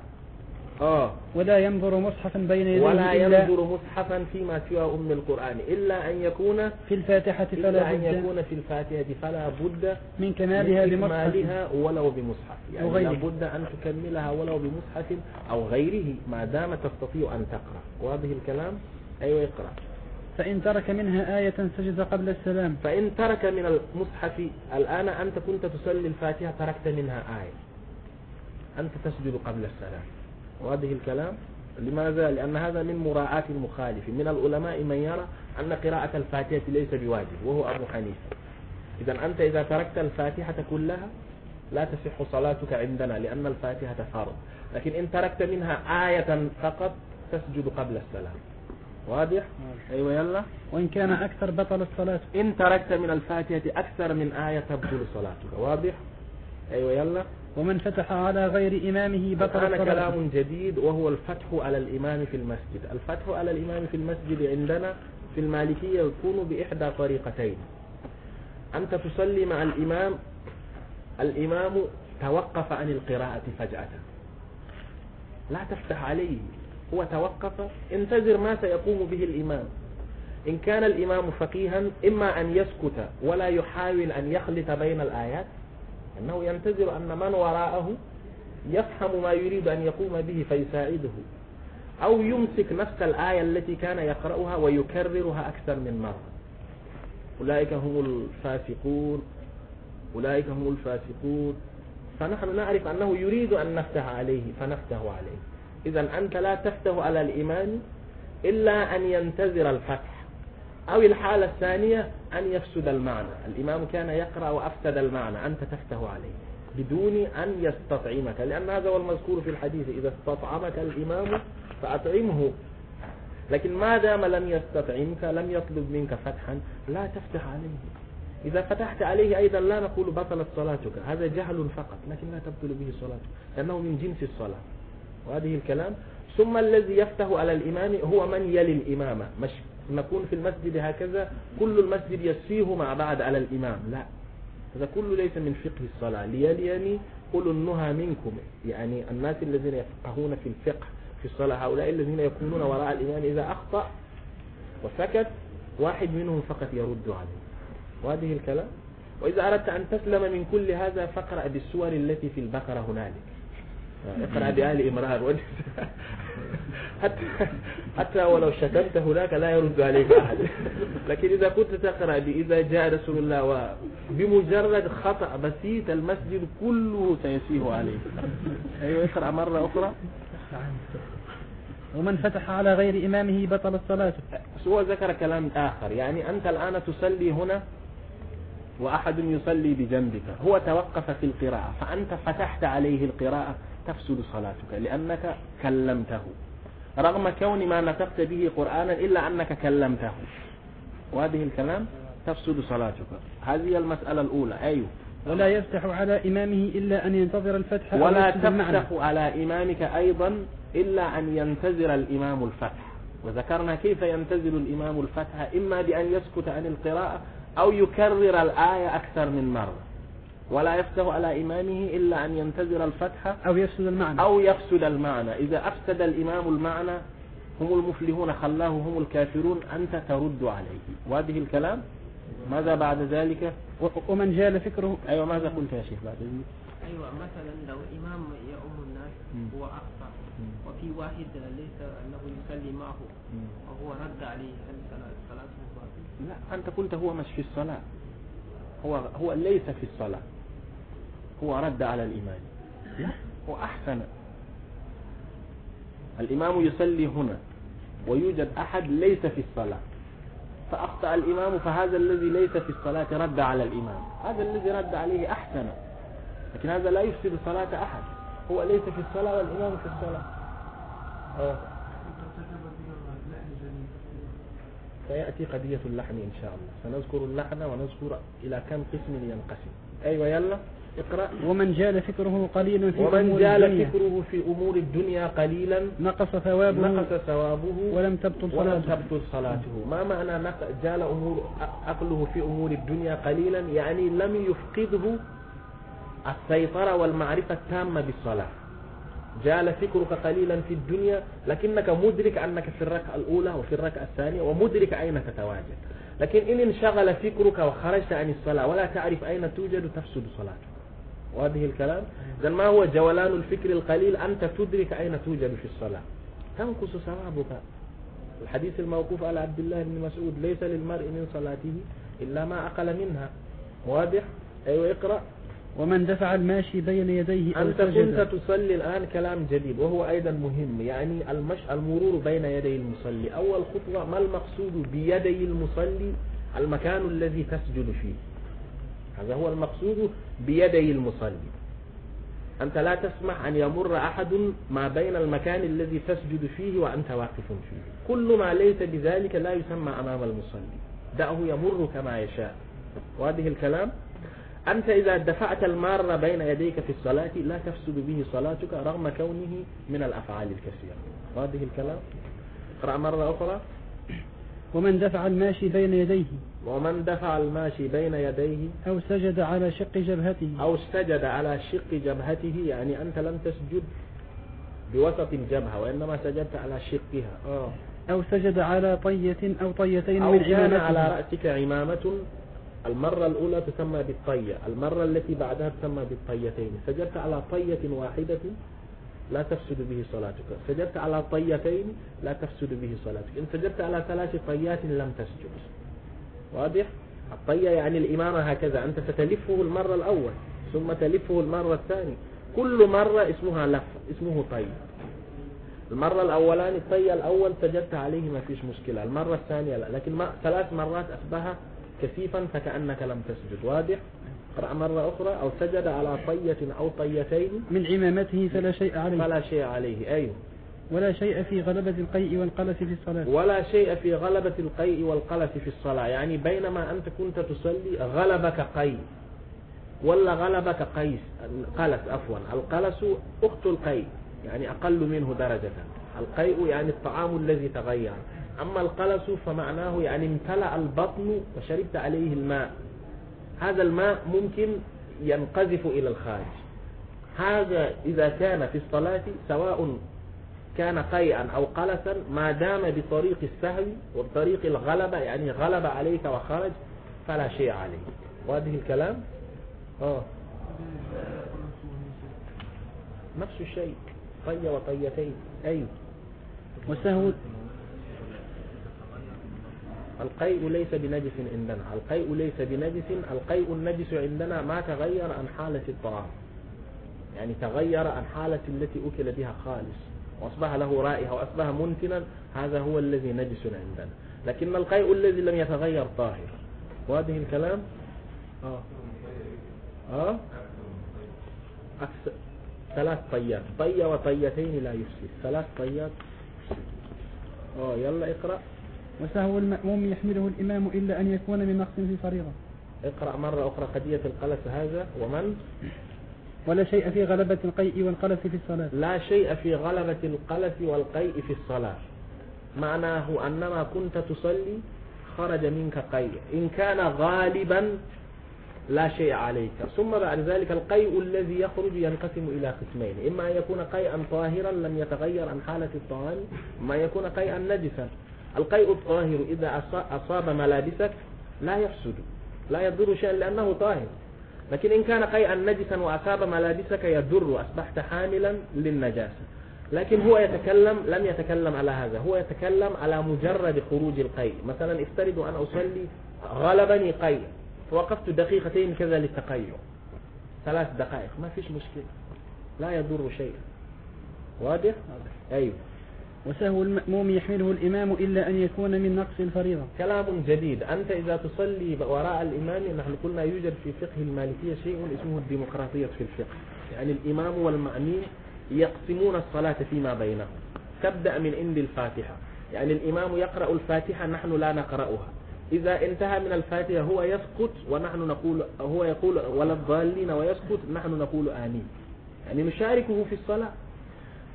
آه. ولا ينظر مصحفا بين يديه ولا ينظر مصحفا فيما سوى أم القرآن إلا أن يكون في الفاتحة فلا إلا أن بد. يكون في الفاتحة فلا بد من كمالها من بمصحف. إكمالها ولو بمصحف. يعني وغيره. لابد أن تكملها ولو بمصحف أو غيره ما دام تستطيع أن تقرأ. واضح الكلام؟ أيوة اقرأ. فإن ترك منها آية سجد قبل السلام. فإن ترك من المصحف الآن أنت كنت تصلي الفاتحة تركت منها آية. أنت تسجد قبل السلام. واضح الكلام. لماذا؟ لأن هذا من مراعاة المخالف. من العلماء من يرى أن قراءة الفاتحة ليس بواجب وهو أبو حنيفة. إذا أنت إذا تركت الفاتحة كلها لا تصح صلاتك عندنا لأن الفاتحة فرض. لكن إن تركت منها آية فقط تسجد قبل السلام. واضح؟ أيوة يلا. وإن كان أكثر بطل الصلاة. إن تركت من الفاتحة أكثر من آية تبطل صلاتك. واضح؟ أيوة يلا. ومن فتح على غير إمامه بطل الصلاة. كلام جديد وهو الفتح على الإمام في المسجد. الفتح على الإمام في المسجد عندنا في المالكية يكون بإحدى طريقتين. أنت تصلي مع الإمام الإمام توقف عن القراءة فجأة. لا تفتح عليه هو توقف انتظر ما سيقوم به الإمام. إن كان الإمام فقيها إما أن يسكت ولا يحاول أن يخلط بين الآيات أنه ينتظر أن من وراءه يفهم ما يريد أن يقوم به فيساعده أو يمسك نفس الآية التي كان يقرأها ويكررها أكثر من مرة. أولئك هم الفاسقون أولئك هم الفاسقون. فنحن نعرف أنه يريد أن نفتح عليه فنفتح عليه. إذا أنت لا تفتح على الإمام إلا أن ينتظر الفتح. أو الحالة الثانية أن يفسد المعنى. الإمام كان يقرأ وأفسد المعنى أنت تفتح عليه بدون أن يستطعمك لأن هذا هو المذكور في الحديث إذا استطعمك الإمام فأطعمه. لكن ما دام لم يستطعمك لم يطلب منك فتحا لا تفتح عليه. إذا فتحت عليه أيضا لا نقول بطلت صلاتك هذا جهل فقط لكن لا تبطل به صلاتك لأنه من جنس الصلاة. وهذه الكلام. ثم الذي يفتح على الإمام هو من يلي الإمام مش نكون في المسجد هكذا كل المسجد يسفيه مع بعض على الإمام. لا. هذا كله ليس من فقه الصلاة. ليليني أولو النهى منكم. يعني الناس الذين يفقهون في الفقه في الصلاة هؤلاء الذين يكونون وراء الإمام إذا أخطأ وسكت واحد منهم فقط يرد عليه. وهذه الكلام. وإذا أردت أن تسلم من كل هذا فاقرأ بالسور التي في البقرة هنالك. اقرأ بآل إمران. حتى حتى ولو شتمت هناك لا يرد عليك أحد. لكن إذا كنت تقرأ بإذا جاء رسول الله وبمجرد خطأ بسيط المسجد كله سيسيه عليك. أيوة اقرأ مرة أخرى. ومن فتح على غير إمامه بطل الصلاة. هو ذكر كلام آخر يعني أنت الآن تصلي هنا وأحد يصلي بجنبك. هو توقف في القراءة فأنت فتحت عليه القراءة تفسد صلاتك لأنك كلمته. رغم كون ما نطقت به قرآنا إلا أنك كلمته. وهذه الكلام تفسد صلاتك. هذه المسألة الأولى. أيوه. ولا يفتح على إمامه إلا أن ينتظر الفتح ولا. تفتح على إمامك أيضا إلا أن ينتظر الإمام الفتح. وذكرنا كيف ينتظر الإمام الفتح إما بأن يسكت عن القراءة أو يكرر الآية أكثر من مرة. ولا يفتح على إمامه إلا أن ينتظر الفتح أو يفسد المعنى. أو يفسد المعنى. إذا أفسد الإمام المعنى هم المفلحون خلاه هم الكافرون أنت ترد عليه. وهذه الكلام ماذا بعد ذلك؟ ومن جال فكره؟ أيوة ماذا قلت يا شيخ بعد ذلك؟ أيوة مثلا لو إمام يؤم الناس. هو أخطأ وفي واحد ليس أنه يصلي معه وهو رد عليه هل صلاته باطلة؟ لا أنت قلت هو مش في الصلاة. هو هو ليس في الصلاة. هو رد على الإمام لا هو أحسن. الإمام يصلي هنا ويوجد أحد ليس في الصلاة. فأخطأ الإمام فهذا الذي ليس في الصلاة رد على الإمام. هذا الذي رد عليه أحسن. لكن هذا لا يفسد صلاة أحد. هو ليس في الصلاة والإمام في الصلاة. آه. سيأتي قضية اللحن إن شاء الله. سنذكر اللحن ونذكر إلى كم قسم ينقسم. أيوة يلا. اقرأ. ومن جال فكره قليل في ومن أمور جال الدنيا. فكره في أمور الدنيا قليلا نقص ثوابه نقص ثوابه ولم تبطل ولم صلاته. تبطل صلاته. ما معنى جال أمور عقله في أمور الدنيا قليلا؟ يعني لم يفقده السيطرة والمعرفة التامة بالصلاة. جال فكرك قليلا في الدنيا لكنك مدرك أنك في الركعة الأولى وفي الركعة الثانية ومدرك أين تتواجد. لكن إن انشغل فكرك وخرجت عن الصلاة ولا تعرف أين توجد تفسد صلاتك وهذه الكلام. إذا ما هو جولان الفكر القليل؟ أنت تدرك أين توجد في الصلاة. تنقص ثوابك. الحديث الموقوف على عبد الله بن مسعود ليس للمرء من صلاته إلا ما أقل منها. واضح؟ أيوة اقرأ. ومن دفع الماشي بين يديه أنت كنت تصلي الآن كلام جديد وهو أيضا مهم. يعني المش المرور بين يدي المصلي. أول خطوة ما المقصود بيدي المصلي؟ المكان الذي تسجد فيه. هذا هو المقصود بيدي المصلي. أنت لا تسمح أن يمر أحد ما بين المكان الذي تسجد فيه وأنت واقف فيه. كل ما ليس بذلك لا يسمى أمام المصلي. دعه يمر كما يشاء. وهذه الكلام؟ أنت إذا دفعت المار بين يديك في الصلاة لا تفسد به صلاتك رغم كونه من الأفعال الكثيرة. وهذه الكلام؟ اقرأ مرة أخرى. ومن دفع الماشي بين يديه. ومن دفع الماشي بين يديه أو سجد على شق جبهته. أو سجد على شق جبهته يعني أنت لم تسجد بوسط الجبهة وإنما سجدت على شقها. آه. أو سجد على طية أو طيتين أو من كان على رأسك عمامة. المرة الأولى تسمى بالطية المرة التي بعدها تسمى بالطيتين. سجدت على طية واحدة لا تفسد به صلاتك. سجدت على طيتين لا تفسد به صلاتك. إن سجدت على ثلاث طيات لم تسجد. واضح؟ الطية يعني الإمامة هكذا أنت ستلفه المرة الأول ثم تلفه المرة الثانية. كل مرة اسمها لف اسمه طي المرة الأولاني الطي الأول سجدت عليه ما فيش مشكلة. المرة الثانية لا. لكن ما ثلاث مرات أصبح كثيفا فكأنك لم تسجد. واضح؟ اقرأ مرة أخرى. أو سجد على طية أو طيتين. من عمامته فلا شيء عليه. فلا شيء عليه. أيوه. ولا شيء في غلبة القيء والقلس في الصلاة. ولا شيء في غلبة القيء والقلس في الصلاة. يعني بينما أنت كنت تصلي غلبك قيء. ولا غلبك قيس. قلس عفوا. القلس أخت القيء. يعني أقل منه درجة. القيء يعني الطعام الذي تغير. أما القلس فمعناه يعني امتلأ البطن وشربت عليه الماء. هذا الماء ممكن ينقذف إلى الخارج. هذا إذا كان في الصلاة سواء كان قيئا أو قلسا ما دام بطريق السهو وبطريق الغلبة يعني غلب عليك وخرج فلا شيء عليه وهذه الكلام؟ آه. نفس الشيء. طي وطيتين. أي. وسهو. القيء ليس بنجس عندنا. القيء ليس بنجس. القيء النجس عندنا ما تغير عن حالة الطعام. يعني تغير عن حالة التي أكل بها خالص. وأصبح له رائحة وأصبح منتنا هذا هو الذي نجس عندنا. لكن القيء الذي لم يتغير طاهر. وهذه الكلام؟ آه. آه. أكثر. ثلاث طيات. طية وطيتين لا يفسد. ثلاث طيات. آه يلا اقرأ. وسهو المأموم يحمله الإمام إلا أن يكون من نقص في فريضة. اقرأ مرة أخرى قضية القلس هذا. ومن؟ ولا شيء في غلبة القيء والقلس في الصلاة. لا شيء في غلبة القلس والقيء في الصلاة. معناه أنما كنت تصلي خرج منك قيء. إن كان غالبا لا شيء عليك. ثم بعد ذلك القيء الذي يخرج ينقسم إلى قسمين. إما أن يكون قيئا طاهرا لم يتغير عن حالة الطعام أن يكون قيئا نجسا. القيء الطاهر إذا أص- أصاب ملابسك لا يفسد لا يضر شيئا لأنه طاهر. لكن إن كان قيئا نجسا وأصاب ملابسك يضر أصبحت حاملا للنجاسة. لكن هو يتكلم لم يتكلم على هذا. هو يتكلم على مجرد خروج القيء. مثلا افترض أن أصلي غلبني قيء. فوقفت دقيقتين كذا للتقيؤ. ثلاث دقائق. ما فيش مشكلة. لا يضر شيئا. واضح؟ أيوه. وسهو المأموم يحمله الإمام إلا أن يكون من نقص الفريضة كلام جديد. أنت إذا تصلي وراء الإمام نحن قلنا يوجد في فقه المالكية شيء اسمه الديمقراطية في الفقه. يعني الإمام والمأمين يقسمون الصلاة فيما بينهم. تبدأ من عند الفاتحة. يعني الإمام يقرأ الفاتحة نحن لا نقرأها. إذا انتهى من الفاتحة هو يسقط ونحن نقول هو يقول ولا الضالين ويسقط نحن نقول آمين. يعني نشاركه في الصلاة.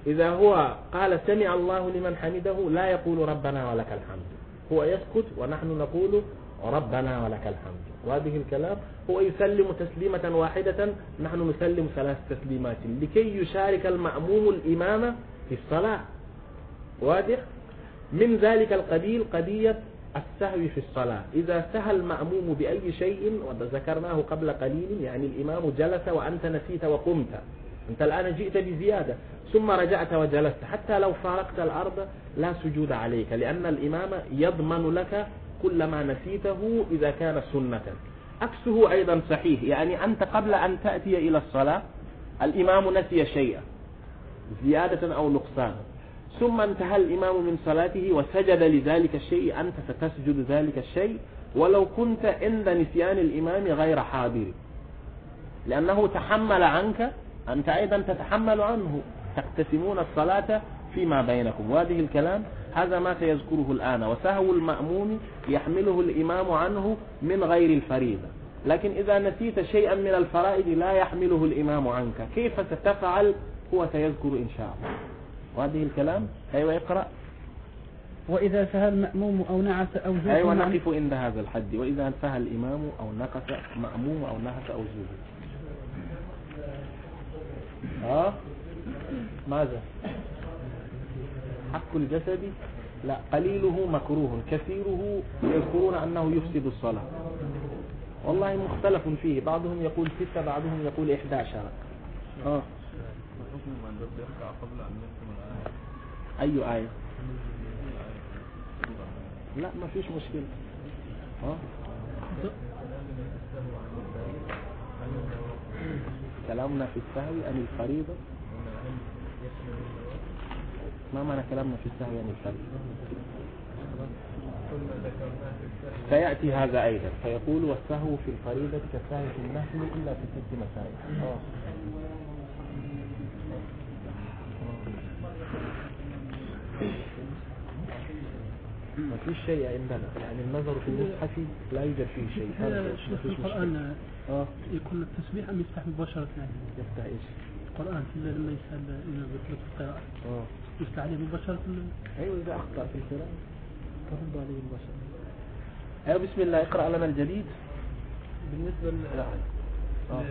إذا هو قال سمع الله لمن حمده لا يقول ربنا ولك الحمد. هو يسكت ونحن نقول ربنا ولك الحمد. وهذه الكلام هو يسلم تسليمة واحدة نحن نسلم ثلاث تسليمات لكي يشارك المأموم الإمام في الصلاة. واضح؟ من ذلك القبيل قضية السهو في الصلاة. إذا سهى المأموم بأي شيء وذكرناه قبل قليل يعني الإمام جلس وأنت نسيت وقمت. أنت الآن جئت بزيادة ثم رجعت وجلست حتى لو فارقت الأرض لا سجود عليك لأن الإمام يضمن لك كل ما نسيته إذا كان سنة. عكسه أيضا صحيح يعني أنت قبل أن تأتي إلى الصلاة الإمام نسي شيئا زيادة أو نقصان. ثم انتهى الإمام من صلاته وسجد لذلك الشيء أنت ستسجد ذلك الشيء ولو كنت عند نسيان الإمام غير حاضر. لأنه تحمل عنك أنت أيضا تتحمل عنه تقتسمون الصلاة فيما بينكم. وهذه الكلام هذا ما سيذكره الآن. وسهو المأموم يحمله الإمام عنه من غير الفريضة. لكن إذا نسيت شيئا من الفرائض لا يحمله الإمام عنك. كيف ستفعل؟ هو سيذكر إن شاء الله. وهذه الكلام أيوة اقرأ. وإذا سهى المأموم أو نعس أو زوج أيوة نقف عند هذا الحد. وإذا سهى الإمام أو نقص مأموم أو نهس أو زوج. ها؟ ماذا؟ حق الجسد؟ لا قليله مكروه كثيره يذكرون أنه يفسد الصلاة. والله مختلف فيه بعضهم يقول ستة بعضهم يقول إحدى عشر. آه. أي آية؟ لا ما فيش مشكلة. ها؟ كلامنا في السهو عن الفريضة؟ ما معنى كلامنا في السهو عن الفريضة؟ سيأتي هذا أيضا فيقول والسهو في الفريضة كالسهو في النهي إلا في ست مسائل. آه. ما فيش شيء عندنا. يعني النظر في المصحف لا يوجد فيه شيء. هذا في. القرآن آه. يكون التسبيح أم يفتح مباشرة؟ يعني يفتح إيش؟ القرآن في لما يسأل إذا بيطلق القراءة. آه. يفتح عليه مباشرة؟ أيوه إذا أخطأ في القراءة. ترد عليه البشر أيوه بسم الله اقرأ لنا الجديد. بالنسبة لل- آه.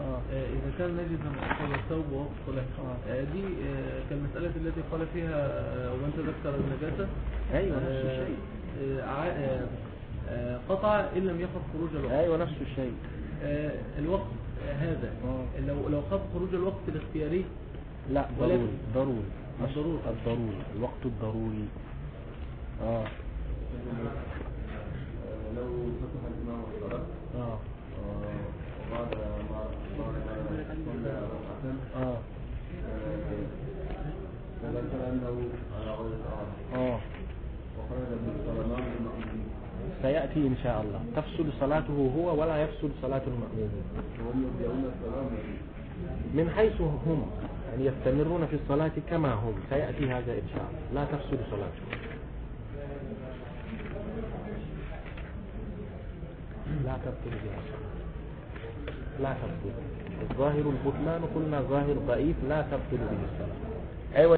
آه آه، إذا كان نجد أن أصل الثوب وهو في الصلاة آه، دي كالمسألة التي قال فيها ومن تذكر النجاسة. أيوه نفس الشيء. قطع إن لم يخف خروج الوقت. أيوه نفس الشيء. الوقت هذا. لو لو خف خروج الوقت الاختياري لا ضروري ضروري. الضروري. الضروري. الوقت الضروري. آه. لو فتح الإمام الصلاة. آه. المأمومين سيأتي إن شاء الله. تفسد صلاته هو ولا يفسد صلاة المأموم. وهم الصلاة من حيث هم يعني يستمرون في الصلاة كما هم. سيأتي هذا إن شاء الله. لا تفسد صلاته. لا بها. الصلاة لا تبطل. الظاهر البطلان قلنا ظاهر ضعيف لا تبطل به الصلاة. أيوة.